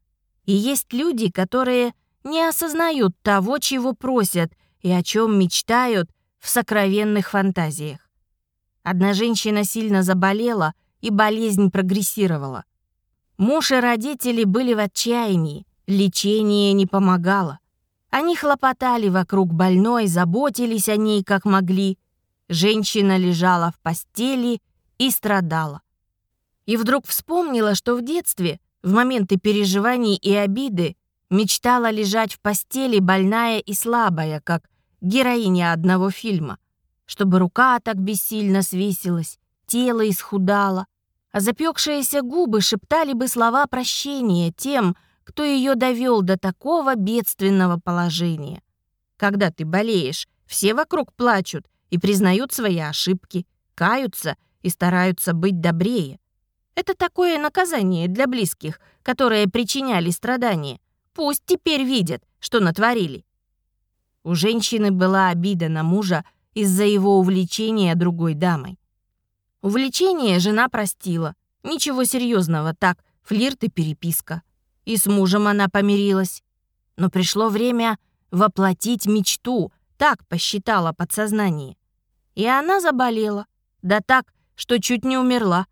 И есть люди, которые не осознают того, чего просят и о чем мечтают в сокровенных фантазиях. Одна женщина сильно заболела, и болезнь прогрессировала. Муж и родители были в отчаянии, лечение не помогало. Они хлопотали вокруг больной, заботились о ней как могли. Женщина лежала в постели и страдала. И вдруг вспомнила, что в детстве, в моменты переживаний и обиды, мечтала лежать в постели больная и слабая, как героиня одного фильма, чтобы рука так бессильно свесилась, тело исхудало, а запекшиеся губы шептали бы слова прощения тем, кто ее довел до такого бедственного положения. Когда ты болеешь, все вокруг плачут и признают свои ошибки, каются и стараются быть добрее. Это такое наказание для близких, которые причиняли страдания. Пусть теперь видят, что натворили. У женщины была обида на мужа из-за его увлечения другой дамой. Увлечение жена простила. Ничего серьезного, так, флирт и переписка. И с мужем она помирилась. Но пришло время воплотить мечту, так посчитала подсознание. И она заболела, да так, что чуть не умерла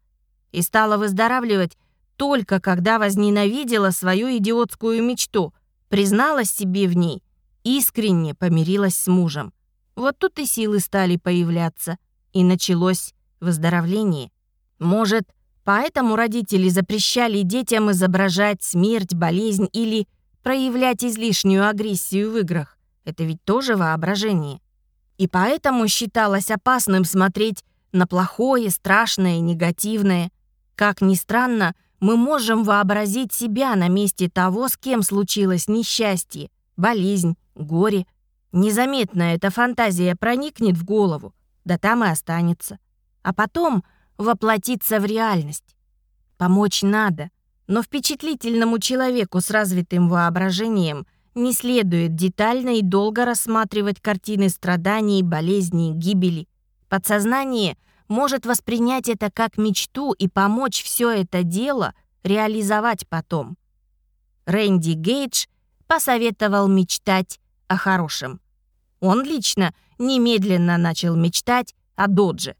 и стала выздоравливать только когда возненавидела свою идиотскую мечту, призналась себе в ней, искренне помирилась с мужем. Вот тут и силы стали появляться, и началось выздоровление. Может, поэтому родители запрещали детям изображать смерть, болезнь или проявлять излишнюю агрессию в играх. Это ведь тоже воображение. И поэтому считалось опасным смотреть на плохое, страшное, негативное – как ни странно, мы можем вообразить себя на месте того, с кем случилось несчастье, болезнь, горе. Незаметно эта фантазия проникнет в голову, да там и останется. А потом воплотиться в реальность. Помочь надо, но впечатлительному человеку с развитым воображением не следует детально и долго рассматривать картины страданий, болезней, гибели. Подсознание — может воспринять это как мечту и помочь все это дело реализовать потом. Рэнди Гейдж посоветовал мечтать о хорошем. Он лично немедленно начал мечтать о Додже.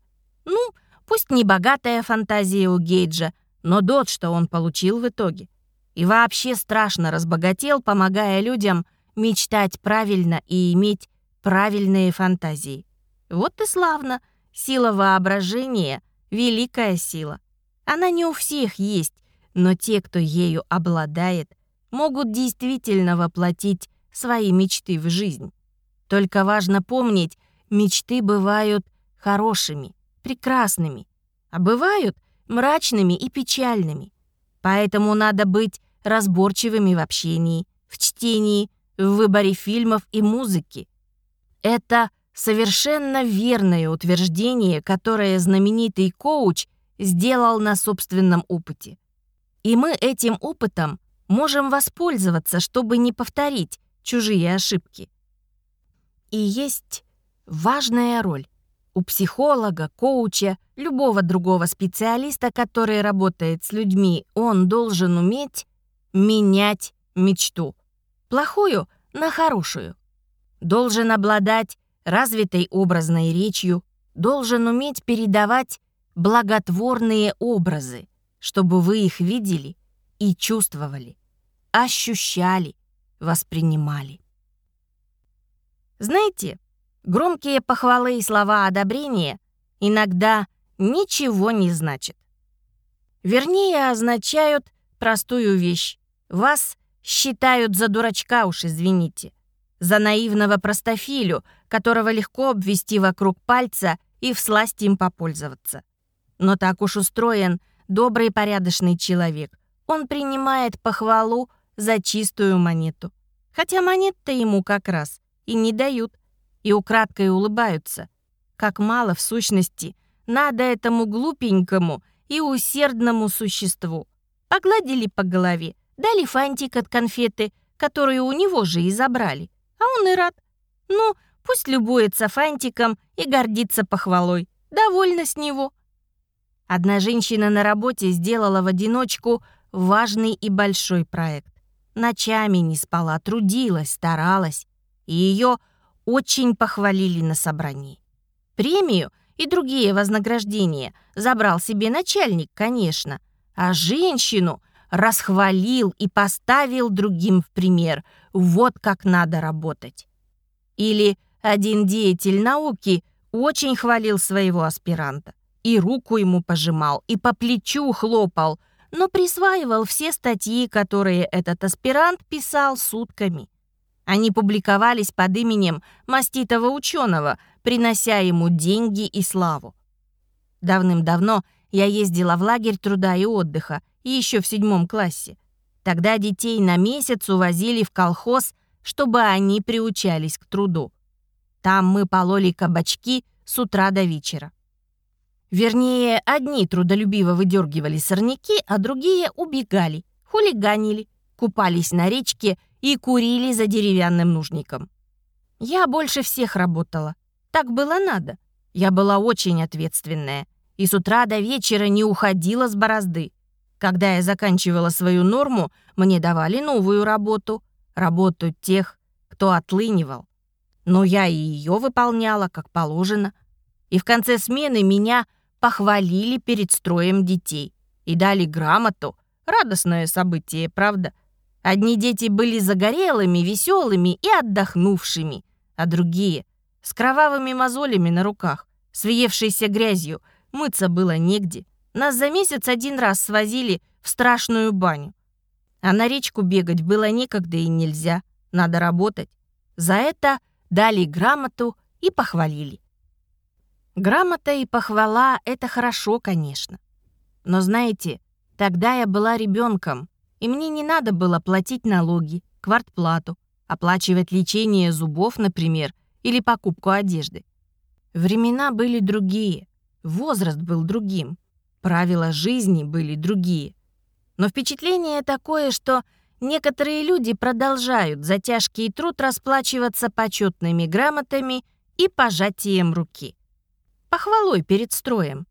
Ну, пусть не богатая фантазия у Гейджа, но Додж, что он получил в итоге. И вообще страшно разбогател, помогая людям мечтать правильно и иметь правильные фантазии. Вот и славно — Сила воображения — великая сила. Она не у всех есть, но те, кто ею обладает, могут действительно воплотить свои мечты в жизнь. Только важно помнить, мечты бывают хорошими, прекрасными, а бывают мрачными и печальными. Поэтому надо быть разборчивыми в общении, в чтении, в выборе фильмов и музыки. Это совершенно верное утверждение, которое знаменитый коуч сделал на собственном опыте. И мы этим опытом можем воспользоваться, чтобы не повторить чужие ошибки. И есть важная роль у психолога, коуча, любого другого специалиста, который работает с людьми, он должен уметь менять мечту. Плохую на хорошую. Должен обладать развитой образной речью, должен уметь передавать благотворные образы, чтобы вы их видели и чувствовали, ощущали, воспринимали. Знаете, громкие похвалы и слова одобрения иногда ничего не значат. Вернее, означают простую вещь. Вас считают за дурачка, уж извините. За наивного простофилю, которого легко обвести вокруг пальца и всласть им попользоваться. Но так уж устроен добрый порядочный человек. Он принимает похвалу за чистую монету. Хотя монет-то ему как раз и не дают. И украдкой улыбаются. Как мало, в сущности, надо этому глупенькому и усердному существу. Погладили по голове, дали фантик от конфеты, которую у него же и забрали. А он и рад. Ну, пусть любуется фантиком и гордится похвалой. Довольна с него. Одна женщина на работе сделала в одиночку важный и большой проект. Ночами не спала, трудилась, старалась. И ее очень похвалили на собрании. Премию и другие вознаграждения забрал себе начальник, конечно, а женщину расхвалил и поставил другим в пример. Вот как надо работать. Или один деятель науки очень хвалил своего аспиранта. И руку ему пожимал, и по плечу хлопал, но присваивал все статьи, которые этот аспирант писал сутками. Они публиковались под именем маститого ученого, принося ему деньги и славу. Давным-давно я ездила в лагерь труда и отдыха, еще в седьмом классе. Тогда детей на месяц увозили в колхоз, чтобы они приучались к труду. Там мы пололи кабачки с утра до вечера. Вернее, одни трудолюбиво выдергивали сорняки, а другие убегали, хулиганили, купались на речке и курили за деревянным нужником. Я больше всех работала. Так было надо. Я была очень ответственная и с утра до вечера не уходила с борозды. Когда я заканчивала свою норму, мне давали новую работу, работу тех, кто отлынивал. Но я и ее выполняла, как положено. И в конце смены меня похвалили перед строем детей и дали грамоту. Радостное событие, правда? Одни дети были загорелыми, веселыми и отдохнувшими, а другие — с кровавыми мозолями на руках, с въевшейся грязью, мыться было негде. Нас за месяц один раз свозили в страшную баню. А на речку бегать было некогда и нельзя, надо работать. За это дали грамоту и похвалили. Грамота и похвала — это хорошо, конечно. Но знаете, тогда я была ребенком, и мне не надо было платить налоги, квартплату, оплачивать лечение зубов, например, или покупку одежды. Времена были другие, возраст был другим, правила жизни были другие. Но впечатление такое, что некоторые люди продолжают за тяжкий труд расплачиваться почетными грамотами и пожатием руки. Похвалой перед строем.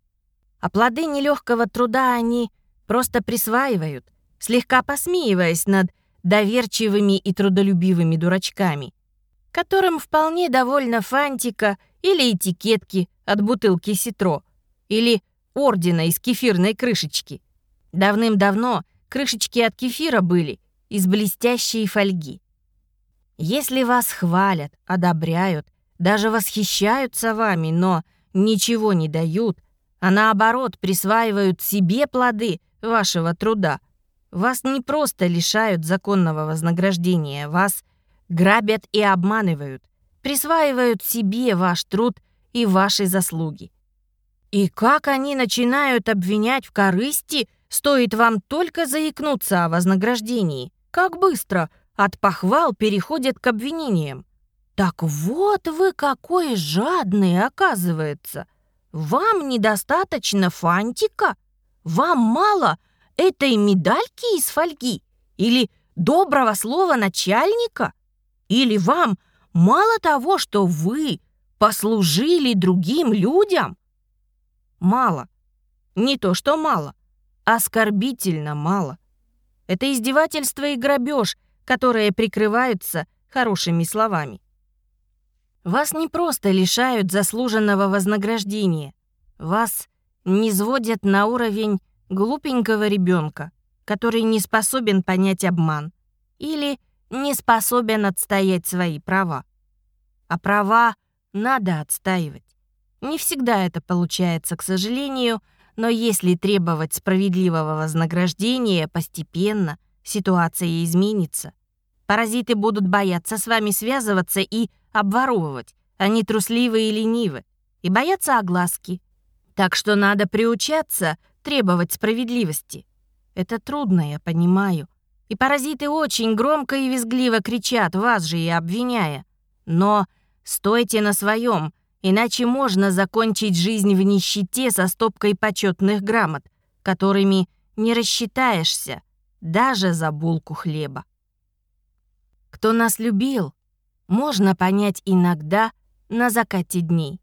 А плоды нелегкого труда они просто присваивают, слегка посмеиваясь над доверчивыми и трудолюбивыми дурачками, которым вполне довольно фантика или этикетки от бутылки ситро, или ордена из кефирной крышечки. Давным-давно крышечки от кефира были из блестящей фольги. Если вас хвалят, одобряют, даже восхищаются вами, но ничего не дают, а наоборот присваивают себе плоды вашего труда – вас не просто лишают законного вознаграждения, вас грабят и обманывают, присваивают себе ваш труд и ваши заслуги. И как они начинают обвинять в корысти, стоит вам только заикнуться о вознаграждении. Как быстро от похвал переходят к обвинениям. Так вот вы какой жадный, оказывается. Вам недостаточно фантика? Вам мало этой медальки из фольги? Или доброго слова начальника? Или вам мало того, что вы послужили другим людям? Мало. Не то, что мало. Оскорбительно мало. Это издевательство и грабеж, которые прикрываются хорошими словами. Вас не просто лишают заслуженного вознаграждения. Вас низводят на уровень глупенького ребенка, который не способен понять обман или не способен отстоять свои права. А права надо отстаивать. Не всегда это получается, к сожалению, но если требовать справедливого вознаграждения постепенно, ситуация изменится. Паразиты будут бояться с вами связываться и обворовывать. Они трусливы и ленивы. И боятся огласки. Так что надо приучаться требовать справедливости. Это трудно, я понимаю. И паразиты очень громко и визгливо кричат, вас же и обвиняя. Но стойте на своем, иначе можно закончить жизнь в нищете со стопкой почетных грамот, которыми не рассчитаешься даже за булку хлеба. Кто нас любил, можно понять иногда на закате дней.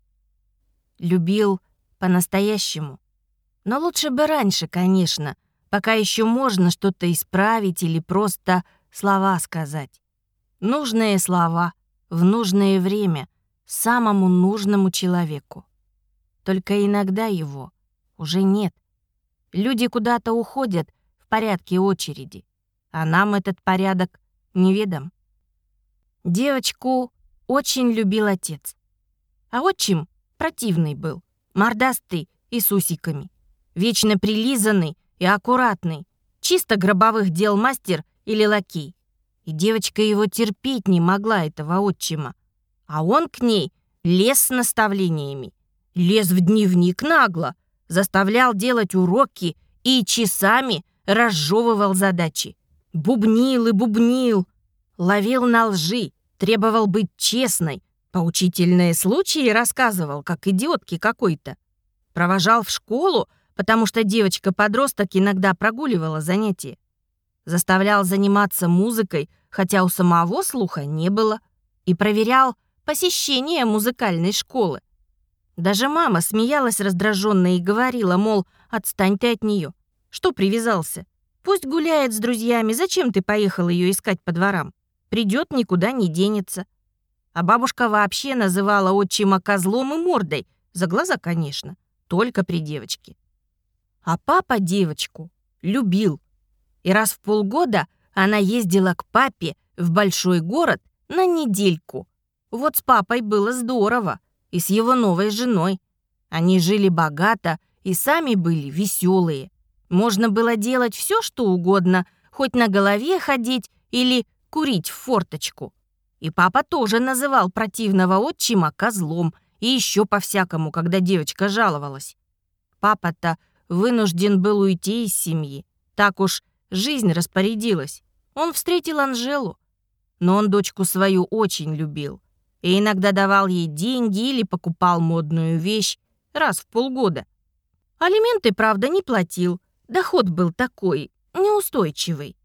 Любил по-настоящему. Но лучше бы раньше, конечно, пока еще можно что-то исправить или просто слова сказать. Нужные слова в нужное время самому нужному человеку. Только иногда его уже нет. Люди куда-то уходят в порядке очереди, а нам этот порядок неведом. Девочку очень любил отец. А отчим противный был, мордастый и с усиками. Вечно прилизанный и аккуратный, чисто гробовых дел мастер или лакей. И девочка его терпеть не могла, этого отчима. А он к ней лез с наставлениями. Лез в дневник нагло, заставлял делать уроки и часами разжевывал задачи. Бубнил и бубнил, ловил на лжи, требовал быть честной, поучительные случаи рассказывал, как идиотки какой-то. Провожал в школу, потому что девочка-подросток иногда прогуливала занятия. Заставлял заниматься музыкой, хотя у самого слуха не было. И проверял посещение музыкальной школы. Даже мама смеялась раздраженно и говорила, мол, отстань ты от нее. Что привязался? Пусть гуляет с друзьями, зачем ты поехал ее искать по дворам? Придет, никуда не денется. А бабушка вообще называла отчима козлом и мордой, за глаза, конечно, только при девочке. А папа девочку любил. И раз в полгода она ездила к папе в большой город на недельку. Вот с папой было здорово, и с его новой женой. Они жили богато и сами были веселые. Можно было делать все, что угодно, хоть на голове ходить или курить в форточку. И папа тоже называл противного отчима козлом и еще по-всякому, когда девочка жаловалась. Папа-то вынужден был уйти из семьи. Так уж жизнь распорядилась. Он встретил Анжелу. Но он дочку свою очень любил. И иногда давал ей деньги или покупал модную вещь раз в полгода. Алименты, правда, не платил. Доход был такой, неустойчивый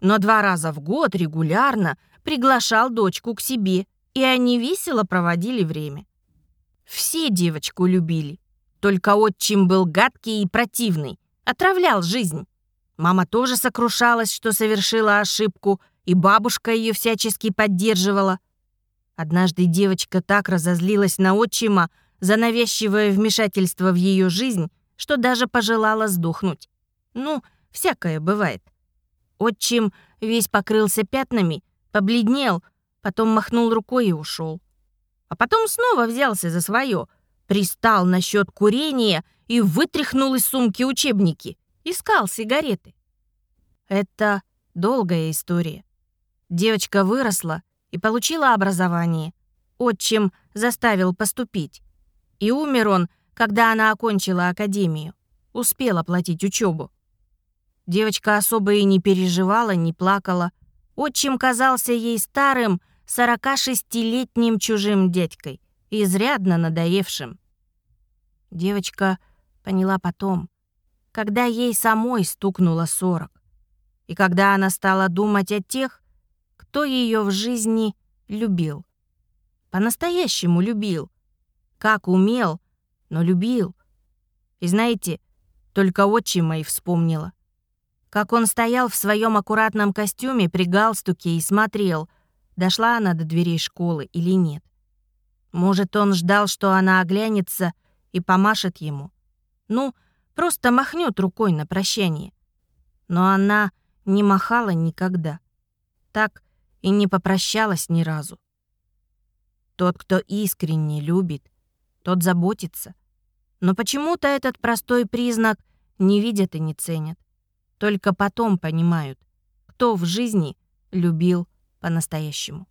но два раза в год регулярно приглашал дочку к себе, и они весело проводили время. Все девочку любили, только отчим был гадкий и противный, отравлял жизнь. Мама тоже сокрушалась, что совершила ошибку, и бабушка ее всячески поддерживала. Однажды девочка так разозлилась на отчима за навязчивое вмешательство в ее жизнь, что даже пожелала сдохнуть. Ну, всякое бывает. Отчим весь покрылся пятнами, побледнел, потом махнул рукой и ушел. А потом снова взялся за свое, пристал насчет курения и вытряхнул из сумки учебники, искал сигареты. Это долгая история. Девочка выросла и получила образование. отчим заставил поступить. И умер он, когда она окончила академию. Успела платить учебу. Девочка особо и не переживала, не плакала. Отчим казался ей старым, 46-летним чужим дядькой, изрядно надоевшим. Девочка поняла потом, когда ей самой стукнуло 40, и когда она стала думать о тех, кто ее в жизни любил. По-настоящему любил. Как умел, но любил. И знаете, только отчима и вспомнила. Как он стоял в своем аккуратном костюме при галстуке и смотрел, дошла она до дверей школы или нет. Может, он ждал, что она оглянется и помашет ему. Ну, просто махнет рукой на прощание. Но она не махала никогда. Так и не попрощалась ни разу. Тот, кто искренне любит, тот заботится. Но почему-то этот простой признак не видят и не ценят. Только потом понимают, кто в жизни любил по-настоящему.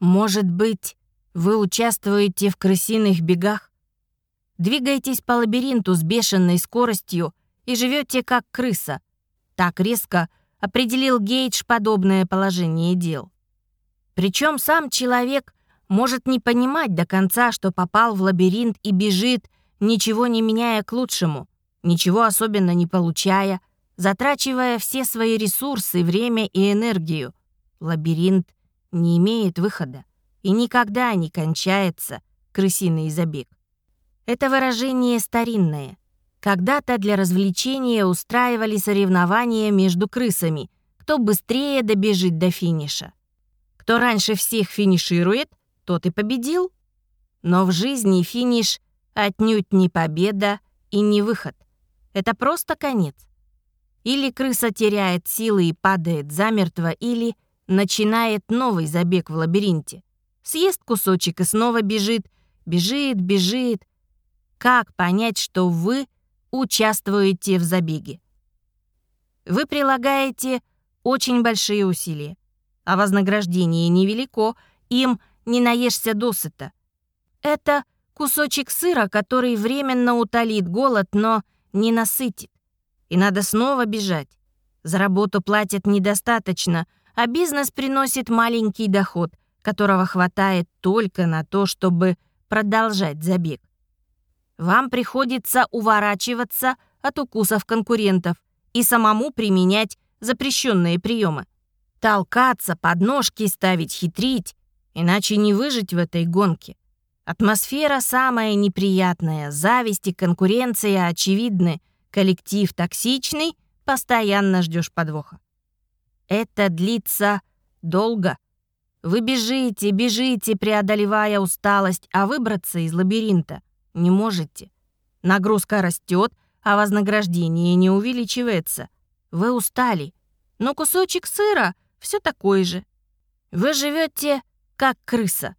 Может быть, вы участвуете в крысиных бегах? Двигаетесь по лабиринту с бешеной скоростью и живете как крыса. Так резко определил Гейдж подобное положение дел. Причем сам человек может не понимать до конца, что попал в лабиринт и бежит, ничего не меняя к лучшему, ничего особенно не получая, затрачивая все свои ресурсы, время и энергию. Лабиринт не имеет выхода и никогда не кончается крысиный забег. Это выражение старинное. Когда-то для развлечения устраивали соревнования между крысами, кто быстрее добежит до финиша. Кто раньше всех финиширует, тот и победил. Но в жизни финиш отнюдь не победа и не выход. Это просто конец. Или крыса теряет силы и падает замертво, или начинает новый забег в лабиринте. Съест кусочек и снова бежит, бежит, бежит. Как понять, что вы участвуете в забеге? Вы прилагаете очень большие усилия, а вознаграждение невелико, им не наешься досыта. Это кусочек сыра, который временно утолит голод, но не насытит и надо снова бежать. За работу платят недостаточно, а бизнес приносит маленький доход, которого хватает только на то, чтобы продолжать забег. Вам приходится уворачиваться от укусов конкурентов и самому применять запрещенные приемы. Толкаться, подножки ставить, хитрить, иначе не выжить в этой гонке. Атмосфера самая неприятная, зависть и конкуренция очевидны, Коллектив токсичный, постоянно ждешь подвоха. Это длится долго. Вы бежите, бежите, преодолевая усталость, а выбраться из лабиринта не можете. Нагрузка растет, а вознаграждение не увеличивается. Вы устали, но кусочек сыра все такой же. Вы живете как крыса.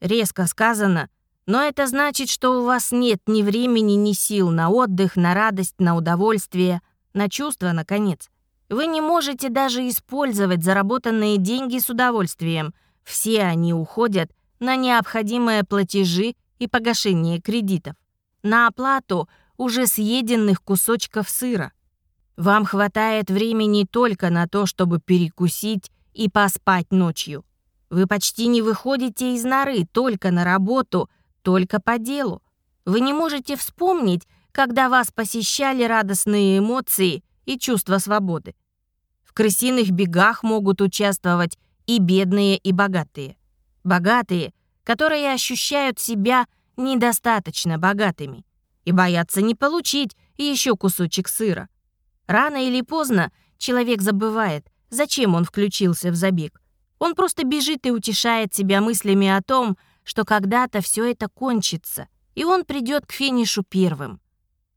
Резко сказано, но это значит, что у вас нет ни времени, ни сил на отдых, на радость, на удовольствие, на чувства, наконец. Вы не можете даже использовать заработанные деньги с удовольствием. Все они уходят на необходимые платежи и погашение кредитов, на оплату уже съеденных кусочков сыра. Вам хватает времени только на то, чтобы перекусить и поспать ночью. Вы почти не выходите из норы только на работу – только по делу. Вы не можете вспомнить, когда вас посещали радостные эмоции и чувство свободы. В крысиных бегах могут участвовать и бедные, и богатые. Богатые, которые ощущают себя недостаточно богатыми и боятся не получить еще кусочек сыра. Рано или поздно человек забывает, зачем он включился в забег. Он просто бежит и утешает себя мыслями о том, что когда-то все это кончится, и он придет к финишу первым.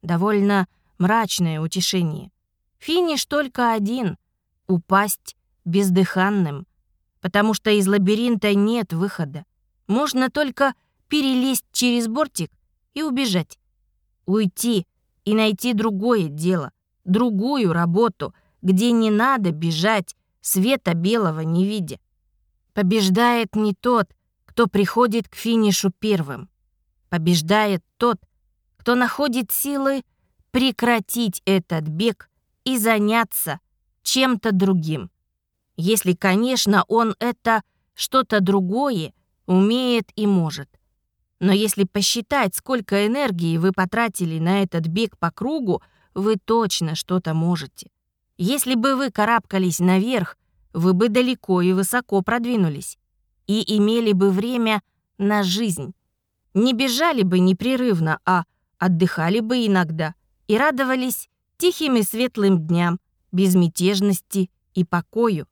Довольно мрачное утешение. Финиш только один — упасть бездыханным, потому что из лабиринта нет выхода. Можно только перелезть через бортик и убежать. Уйти и найти другое дело, другую работу, где не надо бежать, света белого не видя. Побеждает не тот, кто приходит к финишу первым. Побеждает тот, кто находит силы прекратить этот бег и заняться чем-то другим. Если, конечно, он это что-то другое умеет и может. Но если посчитать, сколько энергии вы потратили на этот бег по кругу, вы точно что-то можете. Если бы вы карабкались наверх, вы бы далеко и высоко продвинулись и имели бы время на жизнь. Не бежали бы непрерывно, а отдыхали бы иногда и радовались тихим и светлым дням, безмятежности и покою.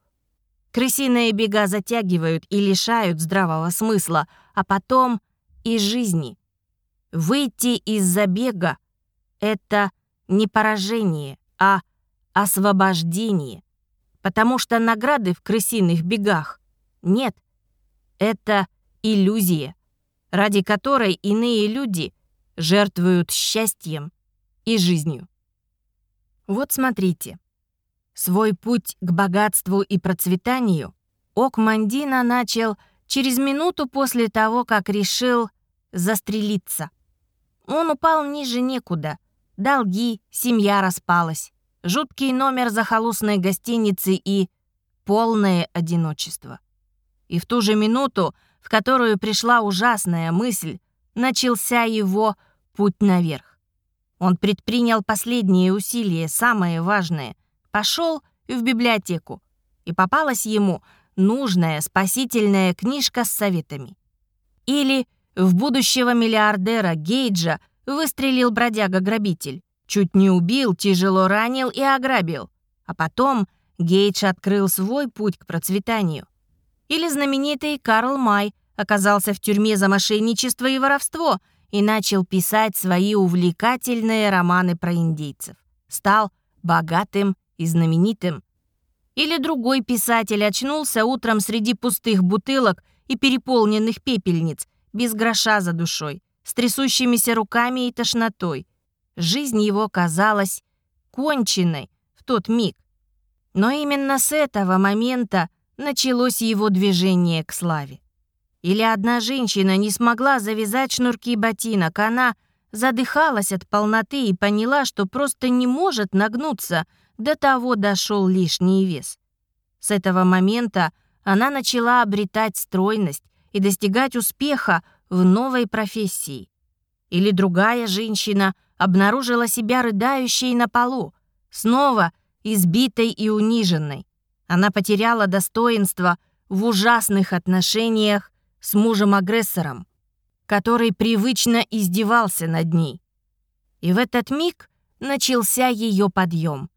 Крысиные бега затягивают и лишают здравого смысла, а потом и жизни. Выйти из забега — это не поражение, а освобождение, потому что награды в крысиных бегах нет. Это иллюзия, ради которой иные люди жертвуют счастьем и жизнью. Вот смотрите. Свой путь к богатству и процветанию Ок Мандина начал через минуту после того, как решил застрелиться. Он упал ниже некуда. Долги, семья распалась, жуткий номер захолустной гостиницы и полное одиночество. И в ту же минуту, в которую пришла ужасная мысль, начался его путь наверх. Он предпринял последние усилия, самое важное. Пошел в библиотеку, и попалась ему нужная спасительная книжка с советами. Или в будущего миллиардера Гейджа выстрелил бродяга-грабитель. Чуть не убил, тяжело ранил и ограбил. А потом Гейдж открыл свой путь к процветанию. Или знаменитый Карл Май оказался в тюрьме за мошенничество и воровство и начал писать свои увлекательные романы про индейцев. Стал богатым и знаменитым. Или другой писатель очнулся утром среди пустых бутылок и переполненных пепельниц, без гроша за душой, с трясущимися руками и тошнотой. Жизнь его казалась конченной в тот миг. Но именно с этого момента началось его движение к славе. Или одна женщина не смогла завязать шнурки ботинок, она задыхалась от полноты и поняла, что просто не может нагнуться, до того дошел лишний вес. С этого момента она начала обретать стройность и достигать успеха в новой профессии. Или другая женщина обнаружила себя рыдающей на полу, снова избитой и униженной. Она потеряла достоинство в ужасных отношениях с мужем-агрессором, который привычно издевался над ней. И в этот миг начался ее подъем.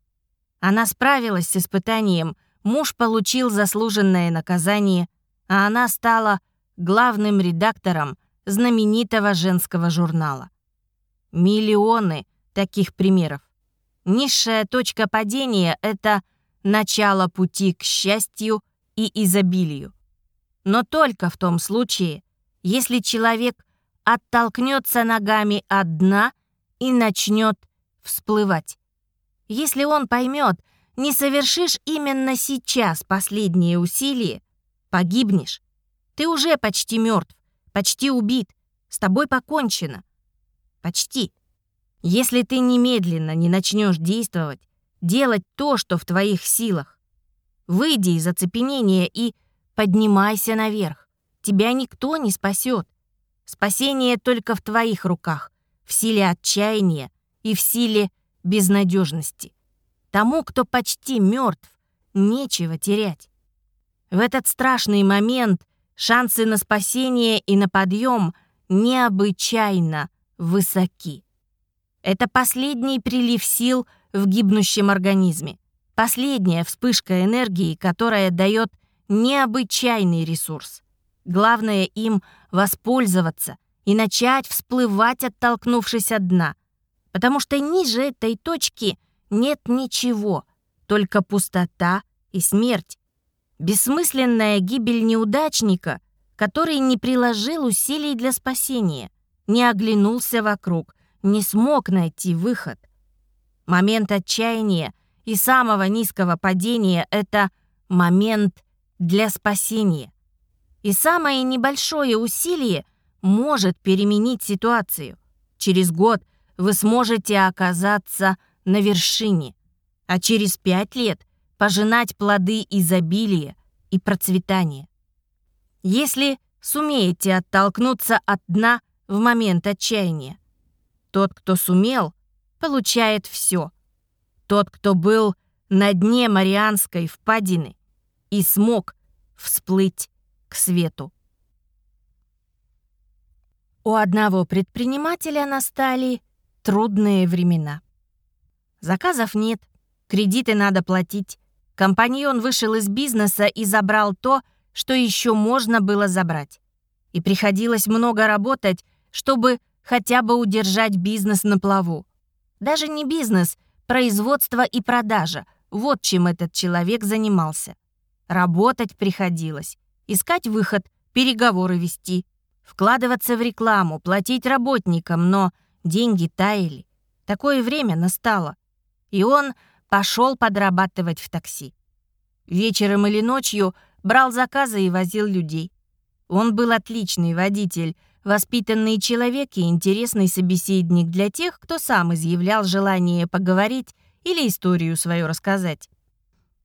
Она справилась с испытанием, муж получил заслуженное наказание, а она стала главным редактором знаменитого женского журнала. Миллионы таких примеров. Низшая точка падения — это начало пути к счастью и изобилию. Но только в том случае, если человек оттолкнется ногами от дна и начнет всплывать. Если он поймет, не совершишь именно сейчас последние усилия, погибнешь. Ты уже почти мертв, почти убит, с тобой покончено. Почти. Если ты немедленно не начнешь действовать, делать то, что в твоих силах, выйди из оцепенения и поднимайся наверх. Тебя никто не спасет. Спасение только в твоих руках, в силе отчаяния и в силе безнадежности. Тому, кто почти мертв, нечего терять. В этот страшный момент шансы на спасение и на подъем необычайно высоки. Это последний прилив сил в гибнущем организме, последняя вспышка энергии, которая дает необычайный ресурс. Главное им воспользоваться и начать всплывать, оттолкнувшись от дна. Потому что ниже этой точки нет ничего, только пустота и смерть. Бессмысленная гибель неудачника, который не приложил усилий для спасения, не оглянулся вокруг, не смог найти выход. Момент отчаяния и самого низкого падения — это момент для спасения. И самое небольшое усилие может переменить ситуацию. Через год вы сможете оказаться на вершине, а через пять лет пожинать плоды изобилия и процветания. Если сумеете оттолкнуться от дна в момент отчаяния, тот, кто сумел, получает все. Тот, кто был на дне Марианской впадины и смог всплыть к свету. У одного предпринимателя настали трудные времена. Заказов нет, кредиты надо платить. Компаньон вышел из бизнеса и забрал то, что еще можно было забрать. И приходилось много работать, чтобы хотя бы удержать бизнес на плаву. Даже не бизнес, производство и продажа. Вот чем этот человек занимался. Работать приходилось, искать выход, переговоры вести, вкладываться в рекламу, платить работникам, но деньги таяли. Такое время настало. И он пошел подрабатывать в такси. Вечером или ночью брал заказы и возил людей. Он был отличный водитель, Воспитанный человек и интересный собеседник для тех, кто сам изъявлял желание поговорить или историю свою рассказать.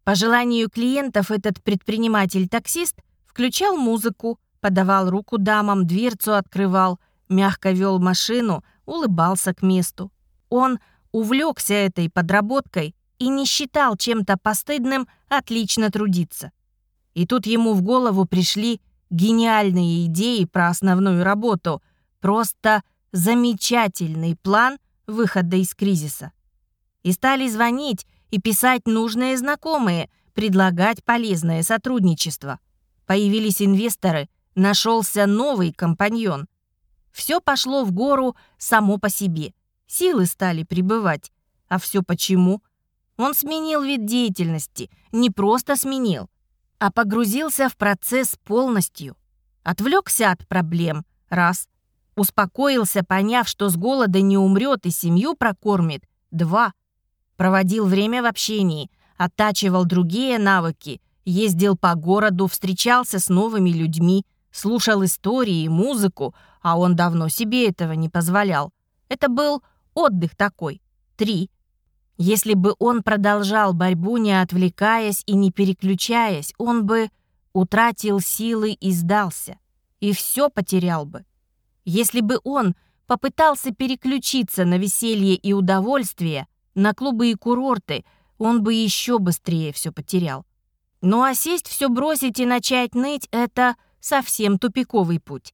По желанию клиентов этот предприниматель-таксист включал музыку, подавал руку дамам, дверцу открывал, мягко вел машину, улыбался к месту. Он увлекся этой подработкой и не считал чем-то постыдным отлично трудиться. И тут ему в голову пришли гениальные идеи про основную работу, просто замечательный план выхода из кризиса. И стали звонить и писать нужные знакомые, предлагать полезное сотрудничество. Появились инвесторы, нашелся новый компаньон. Все пошло в гору само по себе. Силы стали прибывать. А все почему? Он сменил вид деятельности. Не просто сменил, а погрузился в процесс полностью. Отвлекся от проблем, раз. Успокоился, поняв, что с голода не умрет и семью прокормит, два. Проводил время в общении, оттачивал другие навыки, ездил по городу, встречался с новыми людьми, слушал истории, музыку, а он давно себе этого не позволял. Это был отдых такой. Три. Если бы он продолжал борьбу, не отвлекаясь и не переключаясь, он бы утратил силы и сдался, и все потерял бы. Если бы он попытался переключиться на веселье и удовольствие, на клубы и курорты, он бы еще быстрее все потерял. Ну а сесть, все бросить и начать ныть — это совсем тупиковый путь.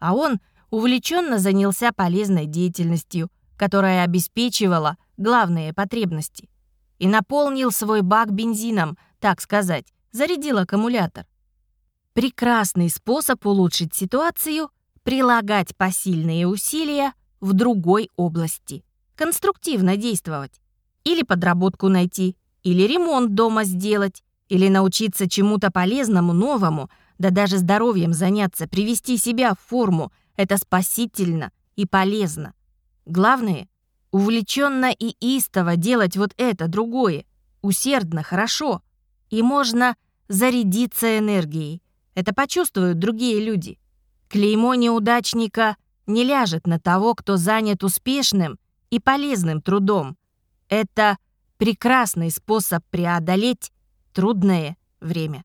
А он увлеченно занялся полезной деятельностью, которая обеспечивала главные потребности. И наполнил свой бак бензином, так сказать, зарядил аккумулятор. Прекрасный способ улучшить ситуацию — прилагать посильные усилия в другой области. Конструктивно действовать. Или подработку найти, или ремонт дома сделать, или научиться чему-то полезному, новому, да даже здоровьем заняться, привести себя в форму. Это спасительно и полезно. Главное Увлеченно и истово делать вот это, другое. Усердно, хорошо. И можно зарядиться энергией. Это почувствуют другие люди. Клеймо неудачника не ляжет на того, кто занят успешным и полезным трудом. Это прекрасный способ преодолеть трудное время.